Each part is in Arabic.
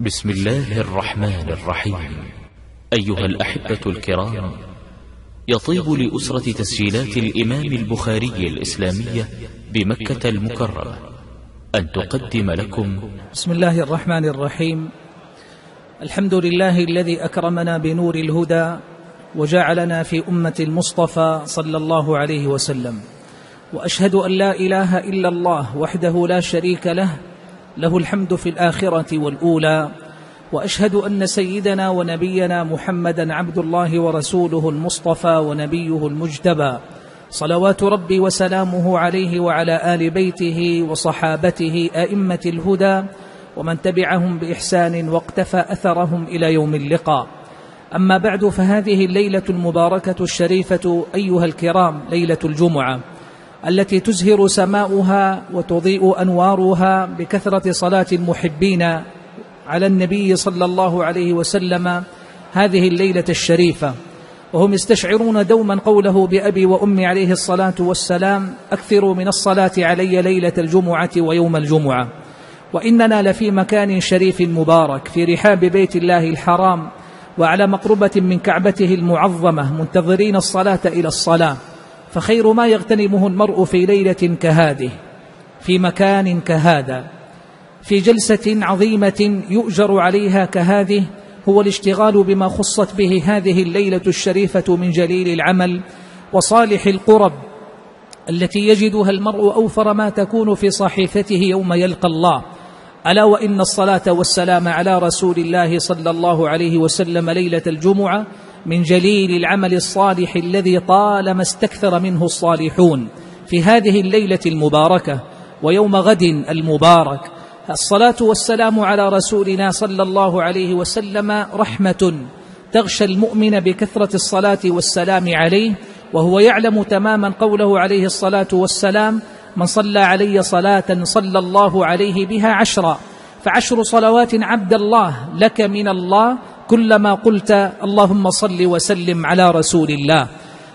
بسم الله الرحمن الرحيم. أيها الأحبة الكرام يطيب لأسرة تسجيلات الإمام البخاري الإسلامية بمكة المكرمة أن تقدم لكم. بسم الله الرحمن الرحيم. الحمد لله الذي أكرمنا بنور الهدى وجعلنا في أمة المصطفى صلى الله عليه وسلم. وأشهد أن لا إله إلا الله وحده لا شريك له له الحمد في الآخرة والأولى وأشهد أن سيدنا ونبينا محمدا عبد الله ورسوله المصطفى ونبيه المجتبى صلوات ربي وسلامه عليه وعلى آل بيته وصحابته أئمة الهدى ومن تبعهم بإحسان واقتفى أثرهم إلى يوم اللقاء. أما بعد فهذه الليلة المباركة الشريفة أيها الكرام ليلة الجمعة. التي تزهر سماؤها وتضيء أنوارها بكثرة صلاة المحبين على النبي صلى الله عليه وسلم هذه الليلة الشريفة. وهم يستشعرون دوما قوله بأبي وأمي عليه الصلاة والسلام أكثروا من الصلاة علي ليلة الجمعة ويوم الجمعة. وإننا لفي مكان شريف مبارك في رحاب بيت الله الحرام وعلى مقربة من كعبته المعظمة منتظرين الصلاة إلى الصلاة. فخير ما يغتنمه المرء في ليلة كهذه في مكان كهذا في جلسة عظيمة يؤجر عليها كهذه هو الاشتغال بما خصت به هذه الليلة الشريفة من جليل العمل وصالح القرب التي يجدها المرء أوفر ما تكون في صحيفته يوم يلقى الله. ألا وإن الصلاة والسلام على رسول الله صلى الله عليه وسلم ليلة الجمعة من جليل العمل الصالح الذي طالما استكثر منه الصالحون في هذه الليلة المباركة ويوم غد المبارك. الصلاة والسلام على رسولنا صلى الله عليه وسلم رحمة تغشى المؤمن بكثرة الصلاة والسلام عليه وهو يعلم تماما قوله عليه الصلاة والسلام من صلى علي صلاة صلى الله عليه بها عشرا فعشر صلوات عبد الله لك من الله كلما قلت اللهم صل وسلم على رسول الله.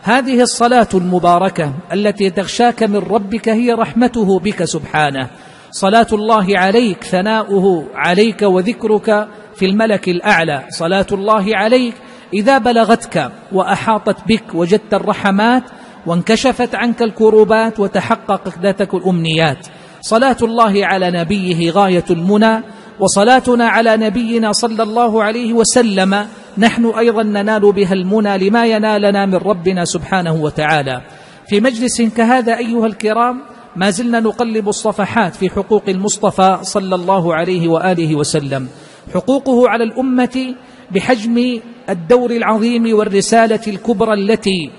هذه الصلاة المباركة التي تغشاك من ربك هي رحمته بك سبحانه. صلاة الله عليك ثناؤه عليك وذكرك في الملك الأعلى. صلاة الله عليك إذا بلغتك وأحاطت بك وجدت الرحمات وانكشفت عنك الكروبات وتحققت ذاتك الأمنيات. صلاة الله على نبيه غاية المنى. وصلاتنا على نبينا صلى الله عليه وسلم. نحن أيضا ننال بها المنى لما ينالنا من ربنا سبحانه وتعالى. في مجلس كهذا أيها الكرام ما زلنا نقلب الصفحات في حقوق المصطفى صلى الله عليه وآله وسلم. حقوقه على الأمة بحجم الدور العظيم والرسالة الكبرى التي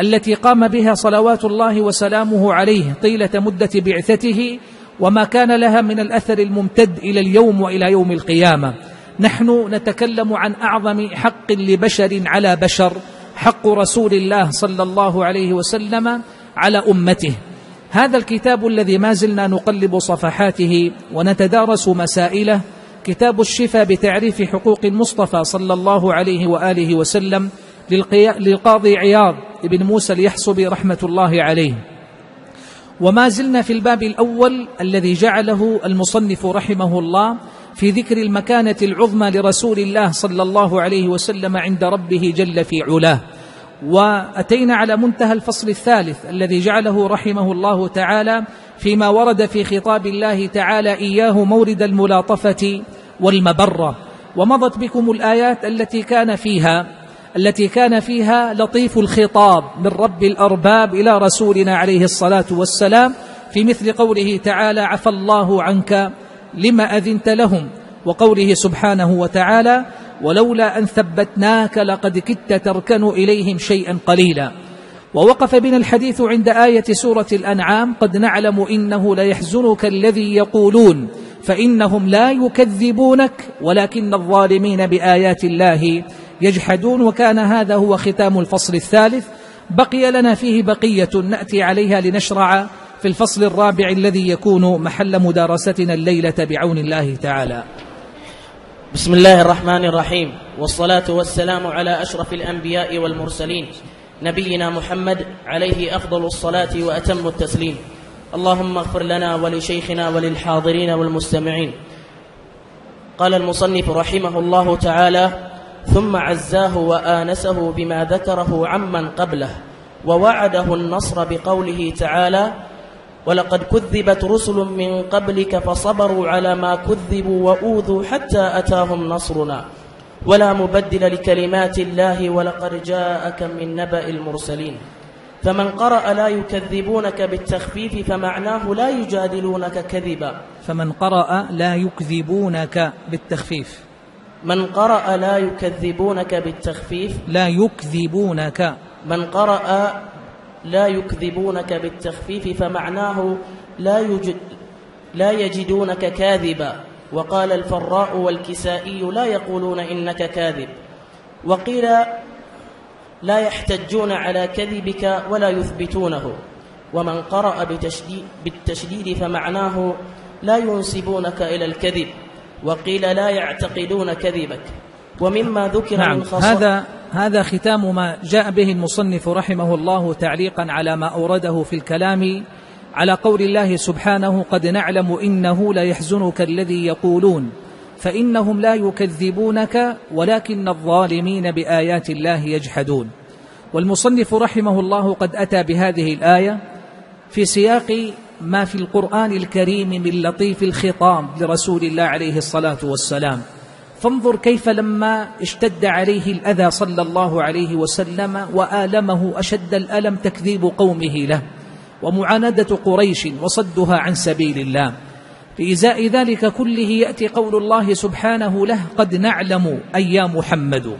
التي قام بها صلوات الله وسلامه عليه طيلة مدة بعثته وما كان لها من الأثر الممتد إلى اليوم وإلى يوم القيامة. نحن نتكلم عن أعظم حق لبشر على بشر حق رسول الله صلى الله عليه وسلم على أمته. هذا الكتاب الذي ما زلنا نقلب صفحاته ونتدارس مسائله كتاب الشفاء بتعريف حقوق المصطفى صلى الله عليه وآله وسلم للقاضي عياض بن موسى اليحصبي رحمة الله عليه. وما زلنا في الباب الأول الذي جعله المصنف رحمه الله في ذكر المكانة العظمى لرسول الله صلى الله عليه وسلم عند ربه جل في علاه. وأتينا على منتهى الفصل الثالث الذي جعله رحمه الله تعالى فيما ورد في خطاب الله تعالى إياه مورد الملاطفة والمبرة. ومضت بكم الآيات التي كان فيها التي كان فيها لطيف الخطاب من رب الأرباب إلى رسولنا عليه الصلاة والسلام في مثل قوله تعالى عفى الله عنك لما أذنت لهم وقوله سبحانه وتعالى ولولا أن ثبتناك لقد كدت تركن إليهم شيئا قليلا ووقف بنا الحديث عند آية سورة الأنعام قد نعلم إنه ليحزنك الذي يقولون فإنهم لا يكذبونك ولكن الظالمين بآيات الله يجحدون وكان هذا هو ختام الفصل الثالث. بقي لنا فيه بقية نأتي عليها لنشرع في الفصل الرابع الذي يكون محل مدارستنا الليلة بعون الله تعالى. بسم الله الرحمن الرحيم. والصلاة والسلام على أشرف الأنبياء والمرسلين نبينا محمد عليه أفضل الصلاة وأتم التسليم. اللهم اغفر لنا ولشيخنا وللحاضرين والمستمعين. قال المصنف رحمه الله تعالى ثم عزاه وآنسه بما ذكره عمن قبله ووعده النصر بقوله تعالى ولقد كذبت رسل من قبلك فصبروا على ما كذبوا وأوذوا حتى أتاهم نصرنا ولا مبدل لكلمات الله ولقد جاءك من نبأ المرسلين فمن قرأ لا يكذبونك بالتخفيف فمعناه لا يجادلونك كذبا. فمن قرأ لا يكذبونك بالتخفيف. من قرأ لا يكذبونك بالتخفيف. لا يكذبونك. من قرأ لا يكذبونك بالتخفيف فمعناه لا يجد لا يجدونك كاذبا. وقال الفراء والكسائي لا يقولون إنك كاذب. وقيل لا يحتجون على كذبك ولا يثبتونه. ومن قرأ بالتشديد فمعناه لا ينسبونك إلى الكذب. وقيل لا يعتقدون كذبك ومما ذكر نعم. من خصائص هذا هذا ختام ما جاء به المصنف رحمه الله تعليقا على ما أورده في الكلام على قول الله سبحانه قد نعلم إنه لا يحزنك الذي يقولون فإنهم لا يكذبونك ولكن الظالمين بآيات الله يجحدون. والمصنف رحمه الله قد أتى بهذه الآية في سياق ما في القرآن الكريم من لطيف الخطاب لرسول الله عليه الصلاة والسلام. فانظر كيف لما اشتد عليه الأذى صلى الله عليه وسلم وآلمه أشد الألم تكذيب قومه له. ومعاندة قريش وصدها عن سبيل الله. في إزاء ذلك كله يأتي قول الله سبحانه له قد نعلم أي يا محمد.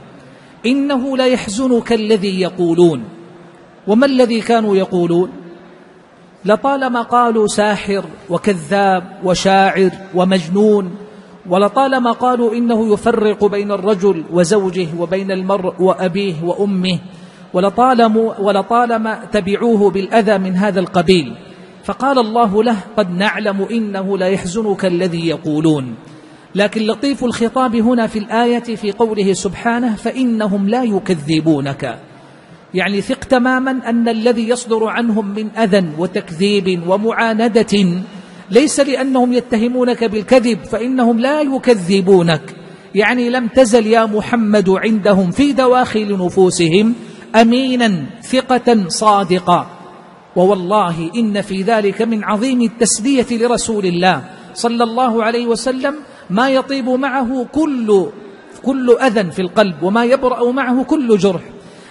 إنه لا يحزنك الذي يقولون. وما الذي كانوا يقولون؟ لطالما قالوا ساحر وكذاب وشاعر ومجنون ولطالما قالوا إنه يفرق بين الرجل وزوجه وبين المرء وأبيه وأمه ولطالما, ولطالما تبعوه بالأذى من هذا القبيل. فقال الله له قد نعلم إنه لا يحزنك الذي يقولون لكن لطيف الخطاب هنا في الآية في قوله سبحانه فإنهم لا يكذبونك يعني ثق تماما أن الذي يصدر عنهم من أذى وتكذيب ومعاندة ليس لأنهم يتهمونك بالكذب فإنهم لا يكذبونك. يعني لم تزل يا محمد عندهم في دواخل نفوسهم أمينا ثقة صادقة. ووالله إن في ذلك من عظيم التسلية لرسول الله صلى الله عليه وسلم ما يطيب معه كل كل أذى في القلب وما يبرأ معه كل جرح.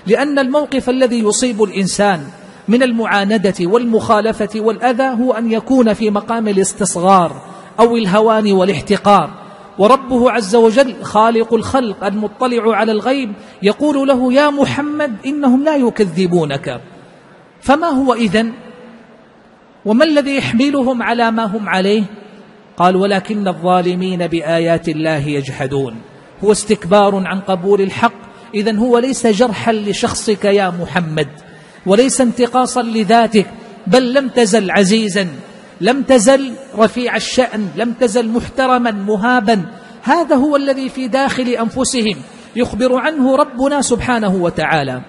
لأن الموقف الذي يصيب الإنسان من المعاندة والمخالفة والأذى هو أن يكون في مقام الاستصغار أو الهوان والاحتقار. وربه عز وجل خالق الخلق المطلع على الغيب يقول له يا محمد إنهم لا يكذبونك. فما هو إذن؟ وما الذي يحملهم على ما هم عليه؟ قال ولكن الظالمين بآيات الله يجحدون. هو استكبار عن قبول الحق إذا هو ليس جرحا لشخصك يا محمد وليس انتقاصا لذاتك بل لم تزل عزيزا لم تزل رفيع الشأن لم تزل محترما مهابا. هذا هو الذي في داخل أنفسهم يخبر عنه ربنا سبحانه وتعالى.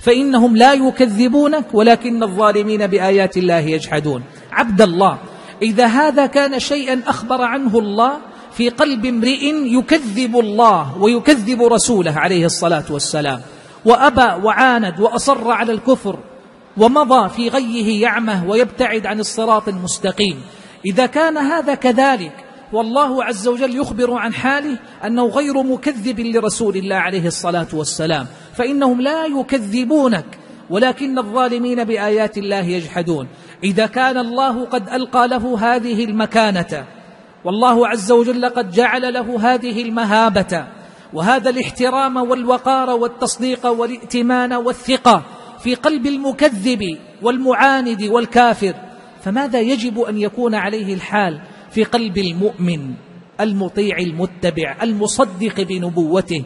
فإنهم لا يكذبونك ولكن الظالمين بآيات الله يجحدون. عبد الله إذا هذا كان شيئا أخبر عنه الله في قلب امرئ يكذب الله ويكذب رسوله عليه الصلاة والسلام. وأبى وعاند وأصر على الكفر ومضى في غيه يعمه ويبتعد عن الصراط المستقيم. إذا كان هذا كذلك والله عز وجل يخبر عن حاله أنه غير مكذب لرسول الله عليه الصلاة والسلام. فإنهم لا يكذبونك ولكن الظالمين بآيات الله يجحدون. إذا كان الله قد ألقى له هذه المكانة والله عز وجل قد جعل له هذه المهابة وهذا الاحترام والوقار والتصديق والائتمان والثقة في قلب المكذب والمعاند والكافر فماذا يجب أن يكون عليه الحال في قلب المؤمن المطيع المتبع المصدق بنبوته؟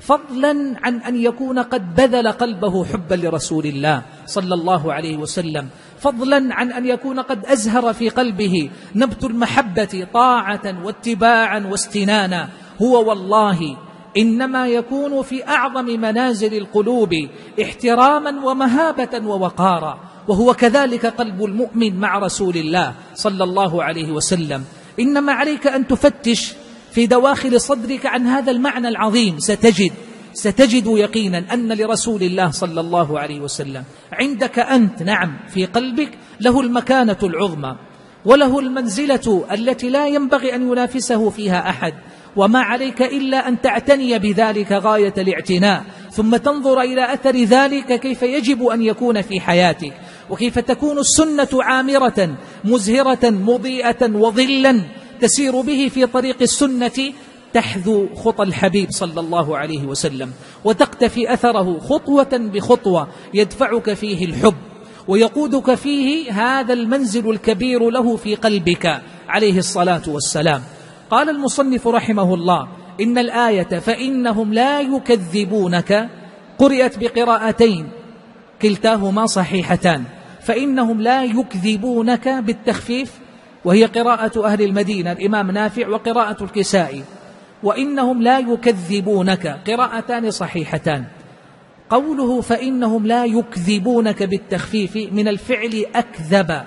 فضلا عن أن يكون قد بذل قلبه حبا لرسول الله صلى الله عليه وسلم فضلا عن أن يكون قد أزهر في قلبه نبت المحبة طاعة واتباعا واستنانا. هو والله إنما يكون في أعظم منازل القلوب احتراما ومهابة ووقارا. وهو كذلك قلب المؤمن مع رسول الله صلى الله عليه وسلم. إنما عليك أن تفتش في دواخل صدرك عن هذا المعنى العظيم. ستجد ستجد يقينا أن لرسول الله صلى الله عليه وسلم عندك أنت نعم في قلبك له المكانة العظمى وله المنزلة التي لا ينبغي أن ينافسه فيها أحد وما عليك إلا أن تعتني بذلك غاية الاعتناء ثم تنظر إلى أثر ذلك كيف يجب أن يكون في حياتك وكيف تكون السنة عامرة مزهرة مضيئة وظلا تسير به في طريق السنة تحذو خطى الحبيب صلى الله عليه وسلم وتقتفي أثره خطوة بخطوة يدفعك فيه الحب ويقودك فيه هذا المنزل الكبير له في قلبك عليه الصلاة والسلام. قال المصنف رحمه الله إن الآية فإنهم لا يكذبونك قرئت بقراءتين كلتاهما صحيحتان فإنهم لا يكذبونك بالتخفيف وهي قراءة أهل المدينة الإمام نافع وقراءة الكسائي. وإنهم لا يكذبونك. قراءتان صحيحتان. قوله فإنهم لا يكذبونك بالتخفيف من الفعل أكذب.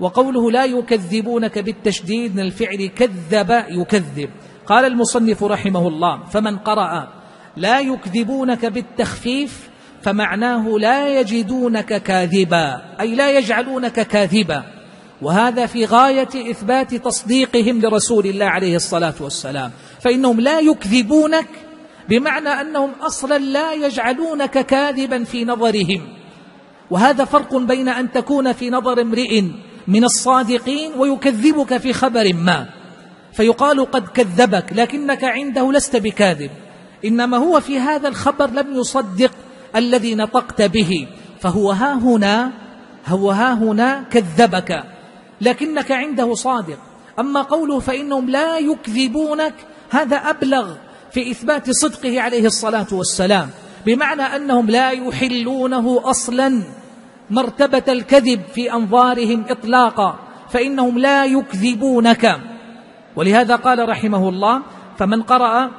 وقوله لا يكذبونك بالتشديد من الفعل كذب يكذب. قال المصنف رحمه الله فمن قرأ لا يكذبونك بالتخفيف فمعناه لا يجدونك كاذبا أي لا يجعلونك كاذبا. وهذا في غاية إثبات تصديقهم لرسول الله عليه الصلاة والسلام. فإنهم لا يكذبونك بمعنى أنهم أصلا لا يجعلونك كاذبا في نظرهم. وهذا فرق بين أن تكون في نظر امرئ من الصادقين ويكذبك في خبر ما. فيقال قد كذبك لكنك عنده لست بكاذب. إنما هو في هذا الخبر لم يصدق الذي نطقت به. فهو ها هنا هو ها هنا كذبك. لكنك عنده صادق. أما قوله فإنهم لا يكذبونك هذا أبلغ في إثبات صدقه عليه الصلاة والسلام. بمعنى أنهم لا يحلونه أصلا. مرتبة الكذب في أنظارهم إطلاقا فإنهم لا يكذبونك. ولهذا قال رحمه الله فمن قرأ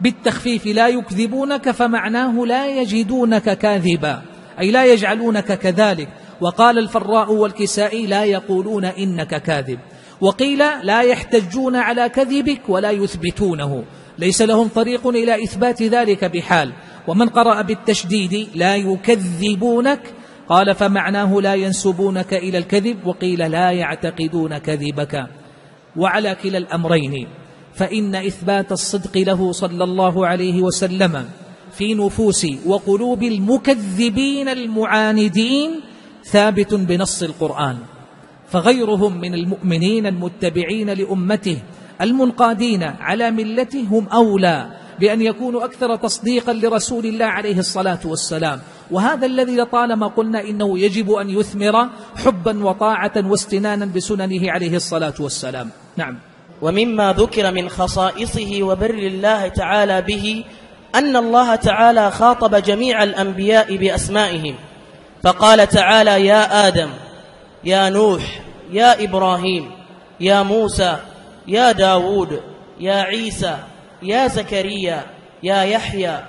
بالتخفيف لا يكذبونك فمعناه لا يجدونك كاذبا أي لا يجعلونك كذلك. وقال الفراء والكسائي لا يقولون إنك كاذب. وقيل لا يحتجون على كذبك ولا يثبتونه. ليس لهم طريق إلى إثبات ذلك بحال. ومن قرأ بالتشديد لا يكذبونك. قال فمعناه لا ينسبونك إلى الكذب. وقيل لا يعتقدون كذبك. وعلى كلا الأمرين. فإن إثبات الصدق له صلى الله عليه وسلم في نفوس وقلوب المكذبين المعاندين ثابت بنص القرآن فغيرهم من المؤمنين المتبعين لأمته المنقادين على ملته هم أولى بأن يكونوا أكثر تصديقا لرسول الله عليه الصلاة والسلام. وهذا الذي لطالما قلنا إنه يجب أن يثمر حبا وطاعة واستنانا بسننه عليه الصلاة والسلام. نعم. ومما ذكر من خصائصه وبر الله تعالى به أن الله تعالى خاطب جميع الأنبياء بأسمائهم. فقال تعالى يا آدم يا نوح يا إبراهيم يا موسى يا داود يا عيسى يا زكريا يا يحيى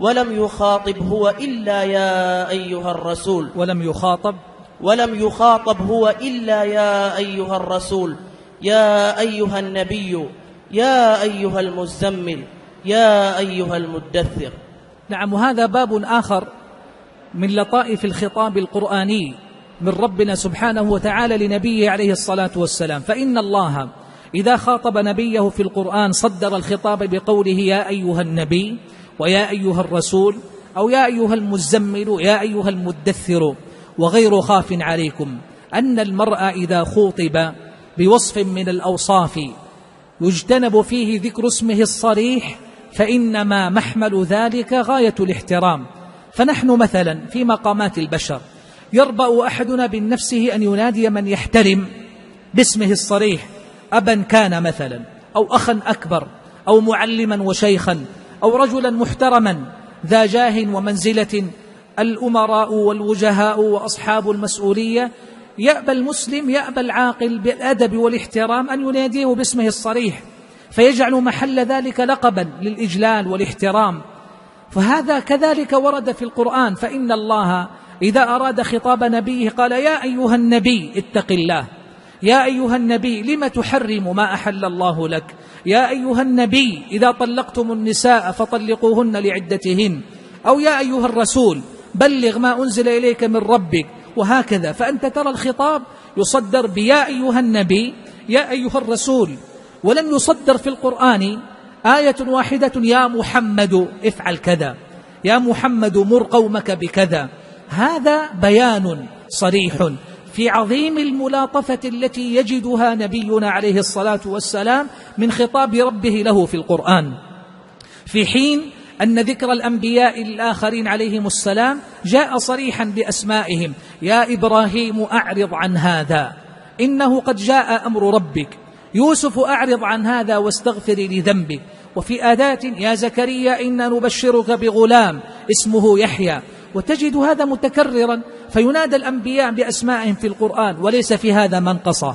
ولم يخاطب هو إلا يا أيها الرسول. ولم يخاطب. ولم يخاطب هو إلا يا أيها الرسول يا أيها النبي يا أيها المزمل يا أيها المدثر. نعم وهذا باب آخر من لطائف الخطاب القرآني من ربنا سبحانه وتعالى لنبيه عليه الصلاة والسلام. فإن الله إذا خاطب نبيه في القرآن صدر الخطاب بقوله يا أيها النبي ويا أيها الرسول أو يا أيها المزمل يا أيها المدثر وغير خاف عليكم أن المرء إذا خوطب بوصف من الأوصاف يجتنب فيه ذكر اسمه الصريح فإنما محمل ذلك غاية الاحترام. فنحن مثلا في مقامات البشر يربأ أحدنا بالنفسه أن ينادي من يحترم باسمه الصريح أبا كان مثلا أو أخا أكبر أو معلما وشيخا أو رجلا محترما ذا جاه ومنزلة الأمراء والوجهاء وأصحاب المسؤولية يأبى المسلم يأبى العاقل بالأدب والإحترام أن يناديه باسمه الصريح فيجعل محل ذلك لقبا للإجلال والإحترام. فهذا كذلك ورد في القرآن فإن الله إذا أراد خطاب نبيه قال يا أيها النبي اتق الله. يا أيها النبي لم تحرم ما أحل الله لك؟ يا أيها النبي إذا طلقتم النساء فطلقوهن لعدتهن. أو يا أيها الرسول بلغ ما أنزل إليك من ربك. وهكذا فأنت ترى الخطاب يصدر بيا أيها النبي يا أيها الرسول. ولم يصدر في القرآن آية واحدة يا محمد افعل كذا. يا محمد مر قومك بكذا. هذا بيان صريح في عظيم الملاطفة التي يجدها نبينا عليه الصلاة والسلام من خطاب ربه له في القرآن. في حين أن ذكر الأنبياء الآخرين عليهم السلام جاء صريحا بأسمائهم. يا إبراهيم أعرض عن هذا. إنه قد جاء أمر ربك. يوسف أعرض عن هذا واستغفر لذنبك وفي آدات يا زكريا إنا نبشرك بغلام اسمه يحيى. وتجد هذا متكررا فينادى الأنبياء بأسمائهم في القرآن وليس في هذا منقصة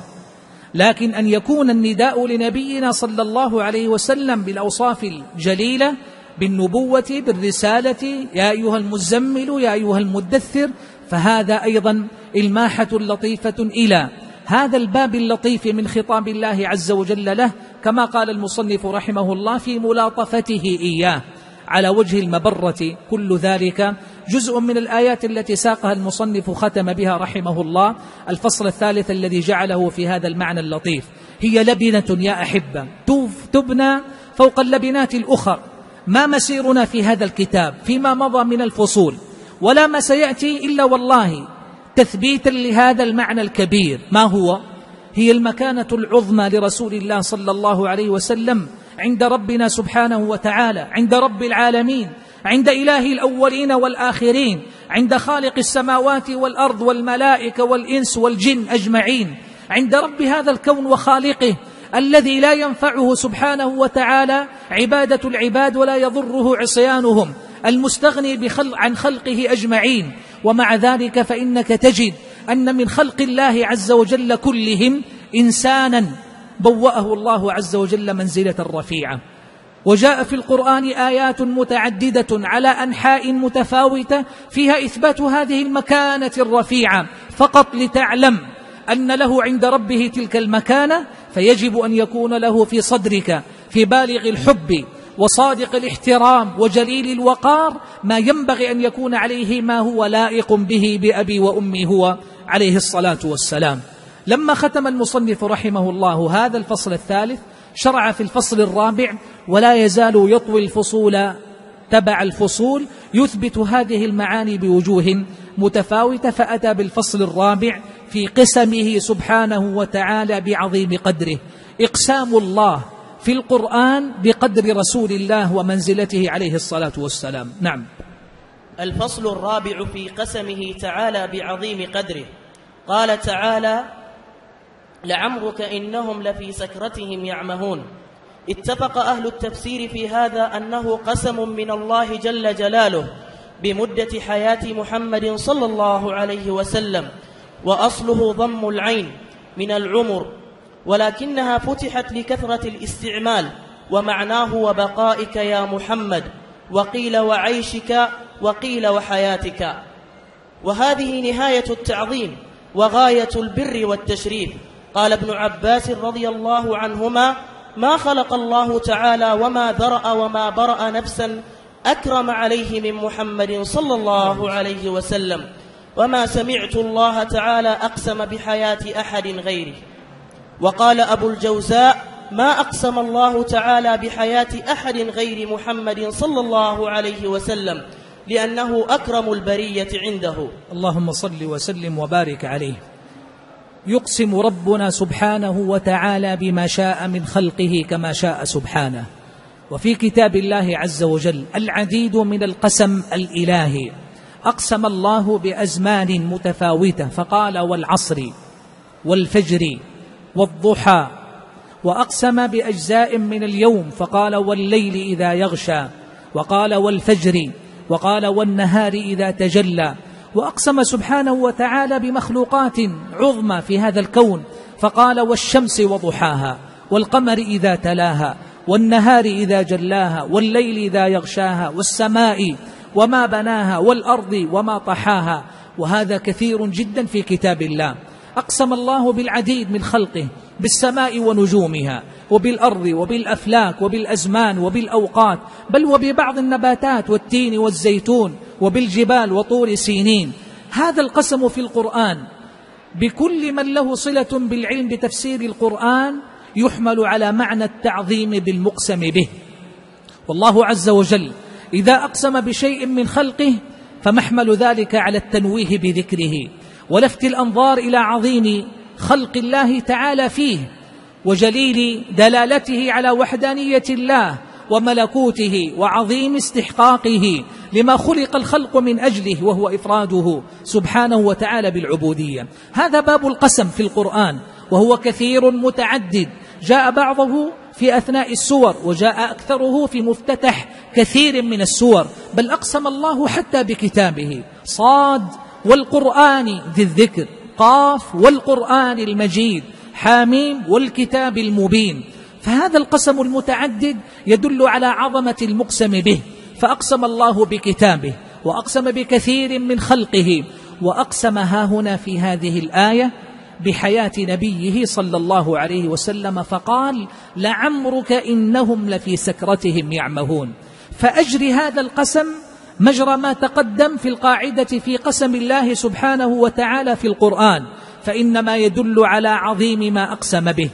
لكن أن يكون النداء لنبينا صلى الله عليه وسلم بالأوصاف الجليلة بالنبوة بالرسالة يا أيها المزمل يا أيها المدثر فهذا أيضا إلماحة لطيفة إلى هذا الباب اللطيف من خطاب الله عز وجل له كما قال المصنف رحمه الله في ملاطفته إياه. على وجه المبرة كل ذلك جزء من الآيات التي ساقها المصنف ختم بها رحمه الله الفصل الثالث الذي جعله في هذا المعنى اللطيف. هي لبنة يا أحبة تبنى فوق اللبنات الأخر. ما مسيرنا في هذا الكتاب؟ فيما مضى من الفصول. ولا ما سيأتي إلا والله تثبيتا لهذا المعنى الكبير. ما هو؟ هي المكانة العظمى لرسول الله صلى الله عليه وسلم عند ربنا سبحانه وتعالى عند رب العالمين عند إله الأولين والآخرين عند خالق السماوات والأرض والملائكة والإنس والجن أجمعين. عند رب هذا الكون وخالقه الذي لا ينفعه سبحانه وتعالى عبادة العباد ولا يضره عصيانهم المستغني بخلق عن خلقه أجمعين. ومع ذلك فإنك تجد أن من خلق الله عز وجل كلهم إنسانا بوأه الله عز وجل منزلة رفيعة. وجاء في القرآن آيات متعددة على أنحاء متفاوتة فيها إثبات هذه المكانة الرفيعة. فقط لتعلم أن له عند ربه تلك المكانة فيجب أن يكون له في صدرك في بالغ الحب وصادق الاحترام وجليل الوقار ما ينبغي أن يكون عليه ما هو لائق به بأبي وأمي هو عليه الصلاة والسلام. لما ختم المصنف رحمه الله هذا الفصل الثالث شرع في الفصل الرابع ولا يزال يطوي الفصول تبع الفصول يثبت هذه المعاني بوجوه متفاوتة فأتى بالفصل الرابع في قسمه سبحانه وتعالى بعظيم قدره. إقسام الله في القرآن بقدر رسول الله ومنزلته عليه الصلاة والسلام. نعم. الفصل الرابع في قسمه تعالى بعظيم قدره. قال تعالى لعمرك إنهم لفي سكرتهم يعمهون. اتفق أهل التفسير في هذا أنه قسم من الله جل جلاله بمدة حياة محمد صلى الله عليه وسلم وأصله ضم العين من العمر ولكنها فتحت لكثرة الاستعمال ومعناه وبقائك يا محمد وقيل وعيشك وقيل وحياتك. وهذه نهاية التعظيم وغاية البر والتشريف. قال ابن عباس رضي الله عنهما ما خلق الله تعالى وما ذرأ وما برأ نفسا أكرم عليه من محمد صلى الله عليه وسلم وما سمعت الله تعالى أقسم بحياة أحد غيره. وقال أبو الجوزاء ما أقسم الله تعالى بحياة أحد غير محمد صلى الله عليه وسلم لأنه أكرم البرية عنده. اللهم صل وسلم وبارك عليه. يقسم ربنا سبحانه وتعالى بما شاء من خلقه كما شاء سبحانه. وفي كتاب الله عز وجل العديد من القسم الإلهي. أقسم الله بأزمان متفاوتة فقال والعصر والفجر والضحى وأقسم بأجزاء من اليوم فقال والليل إذا يغشى وقال والفجر وقال والنهار إذا تجلى وأقسم سبحانه وتعالى بمخلوقات عظمى في هذا الكون فقال والشمس وضحاها والقمر إذا تلاها والنهار إذا جلاها والليل إذا يغشاها والسماء وما بناها والأرض وما طحاها وهذا كثير جدا في كتاب الله. أقسم الله بالعديد من خلقه بالسماء ونجومها وبالأرض وبالأفلاك وبالأزمان وبالأوقات بل وببعض النباتات والتين والزيتون وبالجبال وطور سينين. هذا القسم في القرآن. بكل من له صلة بالعلم بتفسير القرآن يحمل على معنى التعظيم بالمقسم به. والله عز وجل إذا أقسم بشيء من خلقه فمحمل ذلك على التنويه بذكره. ولفت الأنظار إلى عظيم خلق الله تعالى فيه وجليل دلالته على وحدانية الله وملكوته وعظيم استحقاقه لما خلق الخلق من أجله وهو إفراده سبحانه وتعالى بالعبودية. هذا باب القسم في القرآن وهو كثير متعدد. جاء بعضه في أثناء السور وجاء أكثره في مفتتح كثير من السور. بل أقسم الله حتى بكتابه. صاد والقرآن ذي الذكر قاف والقرآن المجيد حاميم والكتاب المبين. فهذا القسم المتعدد يدل على عظمة المقسم به فأقسم الله بكتابه وأقسم بكثير من خلقه وأقسم ها هنا في هذه الآية بحياة نبيه صلى الله عليه وسلم فقال لعمرك إنهم لفي سكرتهم يعمهون. فأجر هذا القسم مجرى ما تقدم في القاعدة في قسم الله سبحانه وتعالى في القرآن فإنما يدل على عظيم ما أقسم به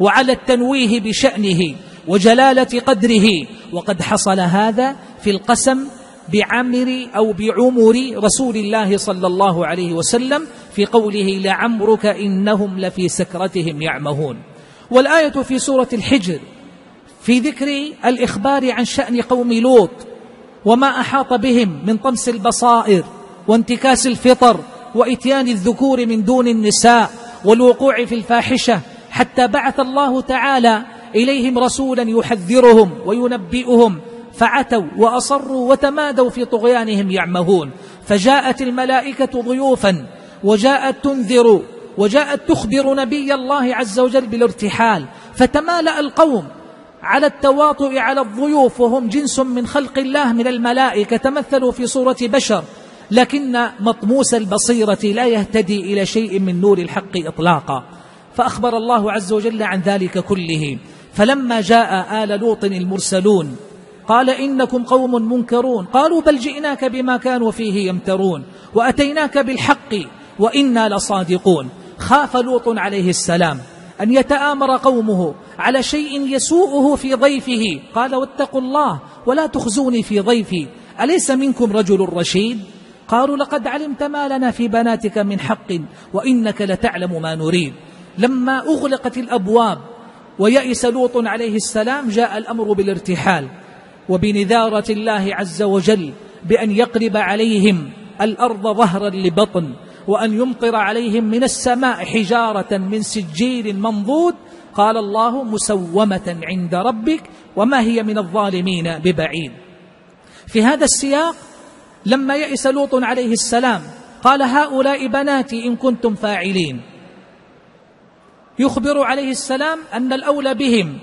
وعلى التنويه بشأنه وجلالة قدره وقد حصل هذا في القسم بعمر أو بعمر رسول الله صلى الله عليه وسلم في قوله لعمرك إنهم لفي سكرتهم يعمهون. والآية في سورة الحجر في ذكر الإخبار عن شأن قوم لوط وما أحاط بهم من طمس البصائر وانتكاس الفطر وإتيان الذكور من دون النساء والوقوع في الفاحشة حتى بعث الله تعالى إليهم رسولا يحذرهم وينبئهم فعتوا وأصروا وتمادوا في طغيانهم يعمهون فجاءت الملائكة ضيوفا وجاءت تنذر وجاءت تخبر نبي الله عز وجل بالارتحال فتمالأ القوم على التواطؤ على الضيوف وهم جنس من خلق الله من الملائكة تمثلوا في صورة بشر. لكن مطموس البصيرة لا يهتدي إلى شيء من نور الحق إطلاقا. فأخبر الله عز وجل عن ذلك كله. فلما جاء آل لوط المرسلون قال إنكم قوم منكرون. قالوا بل جئناك بما كانوا فيه يمترون وأتيناك بالحق وإنا لصادقون. خاف لوط عليه السلام. أن يتآمر قومه على شيء يسوءه في ضيفه. قال واتقوا الله ولا تخزوني في ضيفي. أليس منكم رجل رشيد؟ قالوا لقد علمت ما لنا في بناتك من حق وإنك لتعلم ما نريد. لما أغلقت الأبواب ويئس لوط عليه السلام جاء الأمر بالارتحال وبنذارة الله عز وجل بأن يقلب عليهم الأرض ظهرا لبطن وأن يمطر عليهم من السماء حجارة من سجيل منضود قال الله مسومة عند ربك وما هي من الظالمين ببعيد. في هذا السياق لما يئس لوط عليه السلام قال هؤلاء بناتي إن كنتم فاعلين. يخبر عليه السلام أن الأولى بهم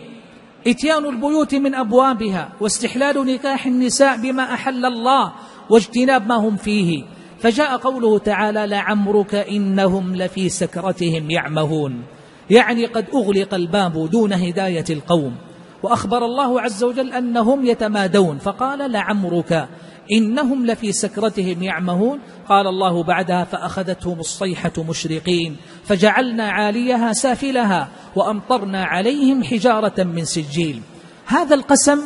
إتيان البيوت من أبوابها واستحلال نكاح النساء بما أحل الله واجتناب ما هم فيه. فجاء قوله تعالى لعمرك إنهم لفي سكرتهم يعمهون. يعني قد أغلق الباب دون هداية القوم. وأخبر الله عز وجل أنهم يتمادون. فقال لعمرك إنهم لفي سكرتهم يعمهون. قال الله بعدها فأخذتهم الصيحة مشرقين. فجعلنا عاليها سافلها وأمطرنا عليهم حجارة من سجيل. هذا القسم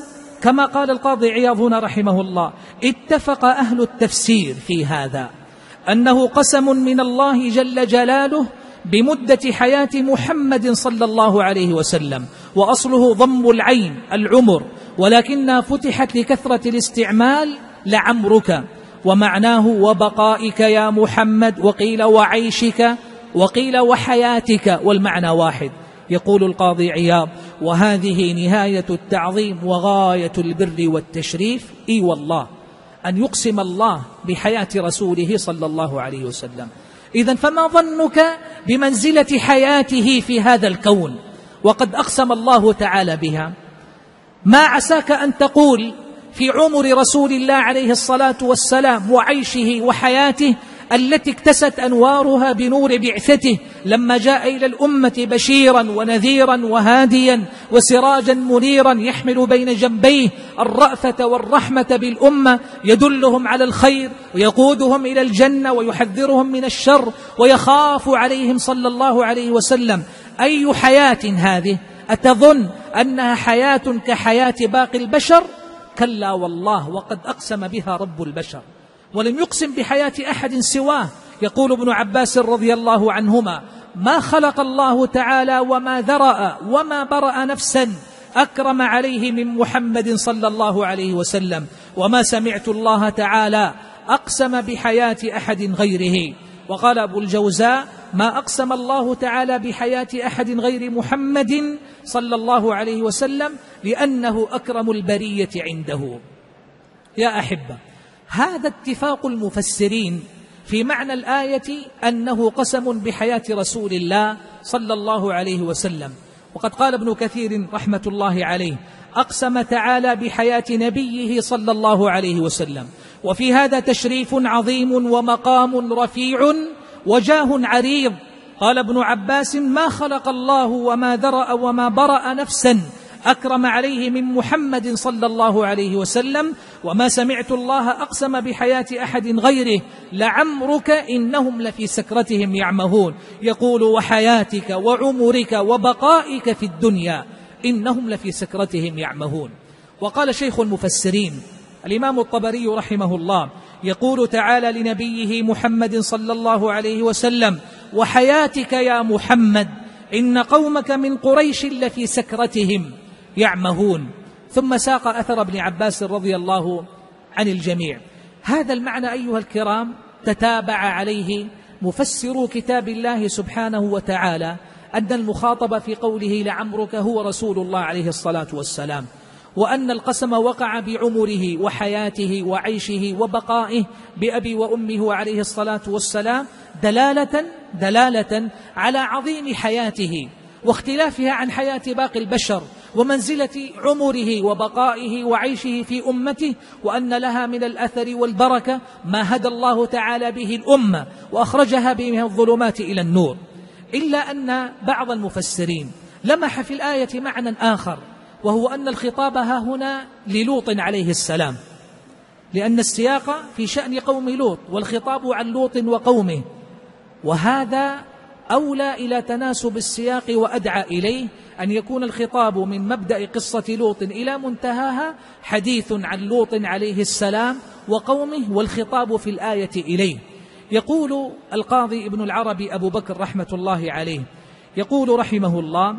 كما قال القاضي عياض رحمه الله اتفق أهل التفسير في هذا أنه قسم من الله جل جلاله بمدة حياة محمد صلى الله عليه وسلم وأصله ضم العين العمر ولكنها فتحت لكثرة الاستعمال لعمرك ومعناه وبقائك يا محمد وقيل وعيشك وقيل وحياتك والمعنى واحد. يقول القاضي عياض وهذه نهاية التعظيم وغاية البر والتشريف إي والله أن يقسم الله بحياة رسوله صلى الله عليه وسلم. إذا فما ظنك بمنزلة حياته في هذا الكون؟ وقد أقسم الله تعالى بها. ما عساك أن تقول في عمر رسول الله عليه الصلاة والسلام وعيشه وحياته التي اكتست أنوارها بنور بعثته لما جاء إلى الأمة بشيرا ونذيرا وهاديا وسراجا منيرا يحمل بين جنبيه الرأفة والرحمة بالأمة يدلهم على الخير ويقودهم إلى الجنة ويحذرهم من الشر ويخاف عليهم صلى الله عليه وسلم. أي حياة هذه؟ أتظن أنها حياة كحياة باقي البشر؟ كلا والله وقد أقسم بها رب البشر. ولم يقسم بحياة أحد سواه. يقول ابن عباس رضي الله عنهما ما خلق الله تعالى وما ذرأ وما برأ نفسا أكرم عليه من محمد صلى الله عليه وسلم وما سمعت الله تعالى أقسم بحياة أحد غيره. وقال أبو الجوزاء ما أقسم الله تعالى بحياة أحد غير محمد صلى الله عليه وسلم لأنه أكرم البرية عنده. يا أحبة هذا اتفاق المفسرين في معنى الآية أنه قسم بحياة رسول الله صلى الله عليه وسلم. وقد قال ابن كثير رحمة الله عليه أقسم تعالى بحياة نبيه صلى الله عليه وسلم. وفي هذا تشريف عظيم ومقام رفيع وجاه عريض. قال ابن عباس ما خلق الله وما ذرأ وما برأ نفسا أكرم عليه من محمد صلى الله عليه وسلم وما سمعت الله أقسم بحياة أحد غيره لعمرك إنهم لفي سكرتهم يعمهون. يقول وحياتك وعمرك وبقائك في الدنيا إنهم لفي سكرتهم يعمهون. وقال شيخ المفسرين الإمام الطبري رحمه الله يقول تعالى لنبيه محمد صلى الله عليه وسلم وحياتك يا محمد إن قومك من قريش لفي سكرتهم. يعمهون. ثم ساق أثر ابن عباس رضي الله عن الجميع. هذا المعنى أيها الكرام تتابع عليه مفسرو كتاب الله سبحانه وتعالى أن المخاطب في قوله لعمرك هو رسول الله عليه الصلاة والسلام وأن القسم وقع بعمره وحياته وعيشه وبقائه بأبي وأمه عليه الصلاة والسلام دلالة دلالة على عظيم حياته واختلافها عن حياة باقي البشر ومنزلة عمره وبقائه وعيشه في أمته وأن لها من الأثر والبركة ما هدى الله تعالى به الأمة وأخرجها به الظلمات إلى النور. إلا أن بعض المفسرين لمح في الآية معنى آخر وهو أن الخطاب ها هنا للوط عليه السلام. لأن السياق في شأن قوم لوط والخطاب عن لوط وقومه. وهذا أولى إلى تناسب السياق وأدعى إليه أن يكون الخطاب من مبدأ قصة لوط إلى منتهاها حديث عن لوط عليه السلام وقومه والخطاب في الآية إليه. يقول القاضي ابن العربي أبو بكر رحمة الله عليه يقول رحمه الله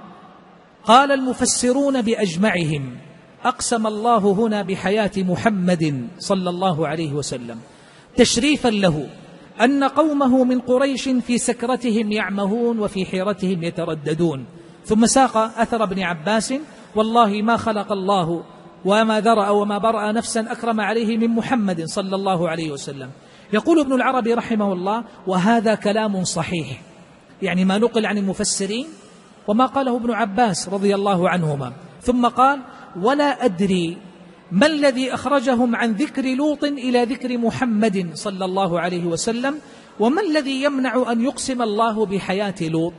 قال المفسرون بأجمعهم أقسم الله هنا بحياة محمد صلى الله عليه وسلم. تشريفا له أن قومه من قريش في سكرتهم يعمهون وفي حيرتهم يترددون. ثم ساق أثر ابن عباس والله ما خلق الله وما ذرأ وما برأ نفسا أكرم عليه من محمد صلى الله عليه وسلم. يقول ابن العربي رحمه الله وهذا كلام صحيح يعني ما نقل عن المفسرين وما قاله ابن عباس رضي الله عنهما. ثم قال ولا أدري ما الذي أخرجهم عن ذكر لوط إلى ذكر محمد صلى الله عليه وسلم وما الذي يمنع أن يقسم الله بحياة لوط؟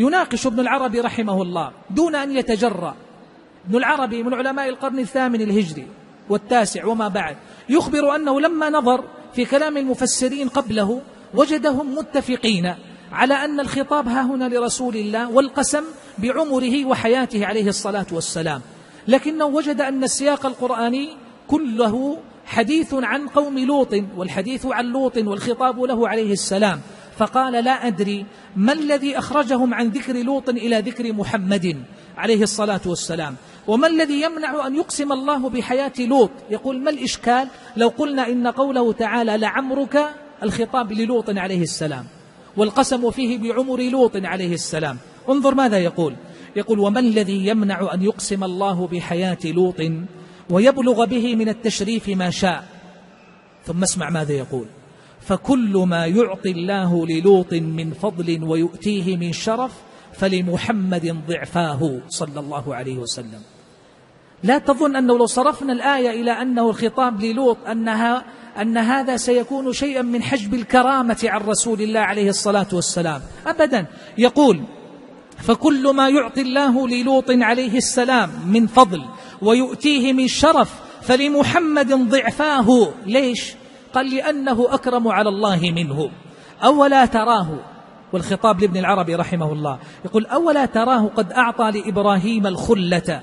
يناقش ابن العربي رحمه الله دون أن يتجرأ. ابن العربي من علماء القرن الثامن الهجري والتاسع وما بعد. يخبر أنه لما نظر في كلام المفسرين قبله وجدهم متفقين على أن الخطاب ها هنا لرسول الله والقسم بعمره وحياته عليه الصلاة والسلام. لكنه وجد أن السياق القرآني كله حديث عن قوم لوط والحديث عن لوط والخطاب له عليه السلام. فقال لا أدري ما الذي أخرجهم عن ذكر لوط إلى ذكر محمد عليه الصلاة والسلام. وما الذي يمنع أن يقسم الله بحياة لوط؟ يقول ما الإشكال؟ لو قلنا إن قوله تعالى لعمرك الخطاب للوط عليه السلام والقسم فيه بعمر لوط عليه السلام. انظر ماذا يقول. يقول وما الذي يمنع أن يقسم الله بحياة لوط ويبلغ به من التشريف ما شاء؟ ثم اسمع ماذا يقول. فكل ما يعطي الله للوط من فضل ويؤتيه من شرف فلمحمد ضعفاه صلى الله عليه وسلم. لا تظن أنه لو صرفنا الآية إلى أنه الخطاب للوط أنها أن هذا سيكون شيئا من حجب الكرامة عن رسول الله عليه الصلاة والسلام. أبدا. يقول فكل ما يعطي الله للوط عليه السلام من فضل ويؤتيه من شرف فلمحمد ضعفاه. ليش؟ قال لأنه أكرم على الله منه. أولا تراه. والخطاب لابن العربي رحمه الله. يقول أولا تراه قد أعطى لإبراهيم الخلة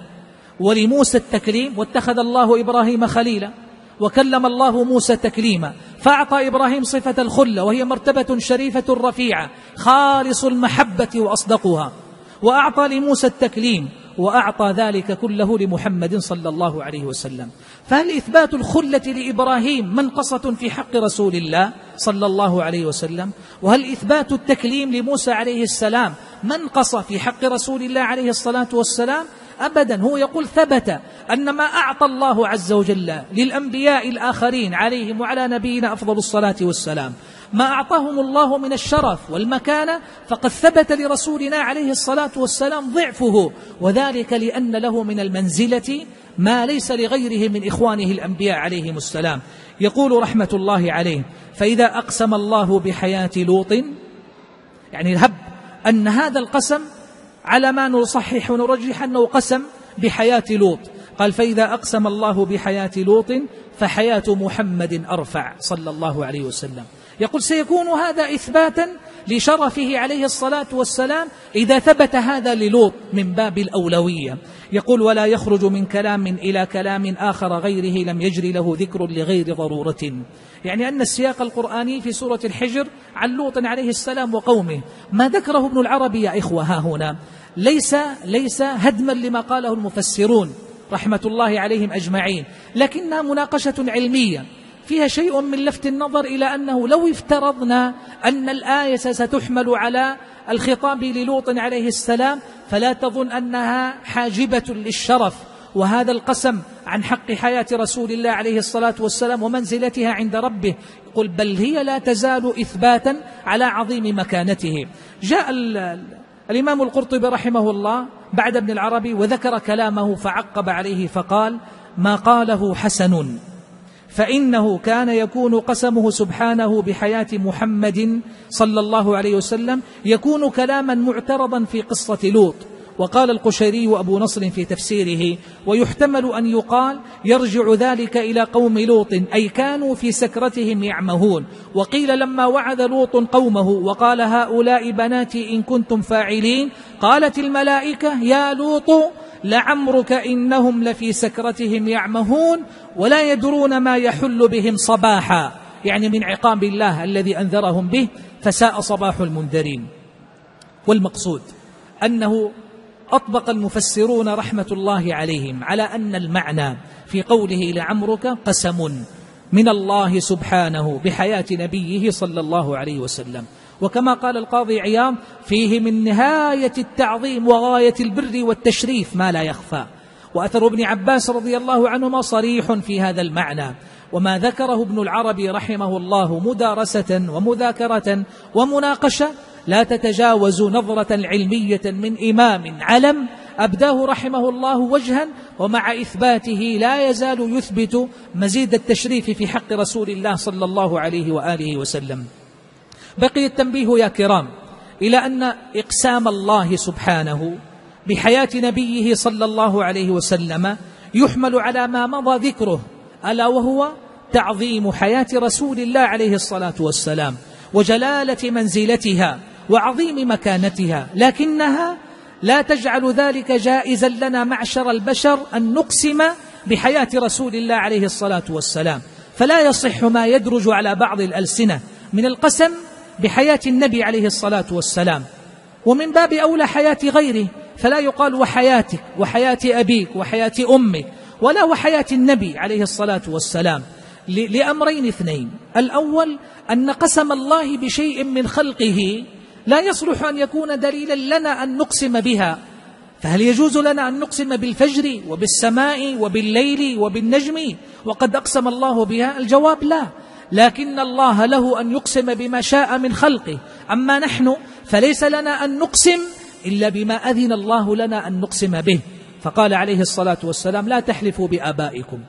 ولموسى التكليم واتخذ الله إبراهيم خليلا وكلم الله موسى تكليما. فأعطى إبراهيم صفة الخلة وهي مرتبة شريفة رفيعة خالص المحبة وأصدقها. وأعطى لموسى التكليم وأعطى ذلك كله لمحمد صلى الله عليه وسلم. فهل إثبات الخلة لإبراهيم منقصة في حق رسول الله صلى الله عليه وسلم؟ وهل إثبات التكليم لموسى عليه السلام منقص في حق رسول الله عليه الصلاة والسلام؟ أبدا. هو يقول ثبت أن ما أعطى الله عز وجل للأنبياء الآخرين عليهم وعلى نبينا أفضل الصلاة والسلام. ما أعطاهم الله من الشرف والمكانة فقد ثبت لرسولنا عليه الصلاة والسلام ضعفه وذلك لأن له من المنزلة ما ليس لغيره من إخوانه الأنبياء عليهم السلام. يقول رحمة الله عليه فإذا أقسم الله بحياة لوط يعني هب أن هذا القسم على ما نصحح ونرجح أنه قسم بحياة لوط. قال فإذا أقسم الله بحياة لوط فحياة محمد أرفع صلى الله عليه وسلم. يقول سيكون هذا إثباتا لشرفه عليه الصلاة والسلام إذا ثبت هذا للوط من باب الأولوية. يقول ولا يخرج من كلام إلى كلام آخر غيره لم يجري له ذكر لغير ضرورة. يعني أن السياق القرآني في سورة الحجر عن لوط عليه السلام وقومه ما ذكره ابن العربي يا إخوة ها هنا. ليس, ليس هدما لما قاله المفسرون رحمة الله عليهم أجمعين لكنها مناقشة علمية. فيها شيء من لفت النظر إلى أنه لو افترضنا أن الآية ستحمل على الخطاب للوط عليه السلام فلا تظن أنها حاجبة للشرف. وهذا القسم عن حق حياة رسول الله عليه الصلاة والسلام ومنزلتها عند ربه. قل بل هي لا تزال إثباتا على عظيم مكانته. جاء الإمام القرطبي رحمه الله بعد ابن العربي وذكر كلامه فعقب عليه فقال ما قاله حسن. فإنه كان يكون قسمه سبحانه بحياة محمد صلى الله عليه وسلم يكون كلاما معترضا في قصة لوط. وقال القشيري وأبو نصر في تفسيره ويحتمل أن يقال يرجع ذلك إلى قوم لوط أي كانوا في سكرتهم يعمهون. وقيل لما وعد لوط قومه وقال هؤلاء بناتي إن كنتم فاعلين قالت الملائكة يا لوط لعمرك إنهم لفي سكرتهم يعمهون ولا يدرون ما يحل بهم صباحا. يعني من عقاب الله الذي أنذرهم به فساء صباح المنذرين. والمقصود أنه أطبق المفسرون رحمة الله عليهم على أن المعنى في قوله لعمرك قسم من الله سبحانه بحياة نبيه صلى الله عليه وسلم. وكما قال القاضي عياض فيه من نهاية التعظيم وغاية البر والتشريف ما لا يخفى. وأثر ابن عباس رضي الله عنهما صريح في هذا المعنى. وما ذكره ابن العربي رحمه الله مدارسة ومذاكرة ومناقشة لا تتجاوز نظرة علمية من إمام علم أبداه رحمه الله وجها ومع إثباته لا يزال يثبت مزيد التشريف في حق رسول الله صلى الله عليه وآله وسلم. بقي التنبيه يا كرام إلى أن إقسام الله سبحانه بحياة نبيه صلى الله عليه وسلم يحمل على ما مضى ذكره ألا وهو تعظيم حياة رسول الله عليه الصلاة والسلام وجلالة منزلتها وعظيم مكانتها لكنها لا تجعل ذلك جائزا لنا معشر البشر أن نقسم بحياة رسول الله عليه الصلاة والسلام. فلا يصح ما يدرج على بعض الألسنة من القسم بحياة النبي عليه الصلاة والسلام. ومن باب أولى حياة غيره فلا يقال وحياتك وحياة أبيك وحياة أمك ولا وحياة النبي عليه الصلاة والسلام. لأمرين اثنين. الأول أن قسم الله بشيء من خلقه لا يصلح أن يكون دليلا لنا أن نقسم بها. فهل يجوز لنا أن نقسم بالفجر وبالسماء وبالليل وبالنجم وقد أقسم الله بها؟ الجواب لا. لكن الله له أن يقسم بما شاء من خلقه. أما نحن فليس لنا أن نقسم إلا بما أذن الله لنا أن نقسم به. فقال عليه الصلاة والسلام لا تحلفوا بآبائكم.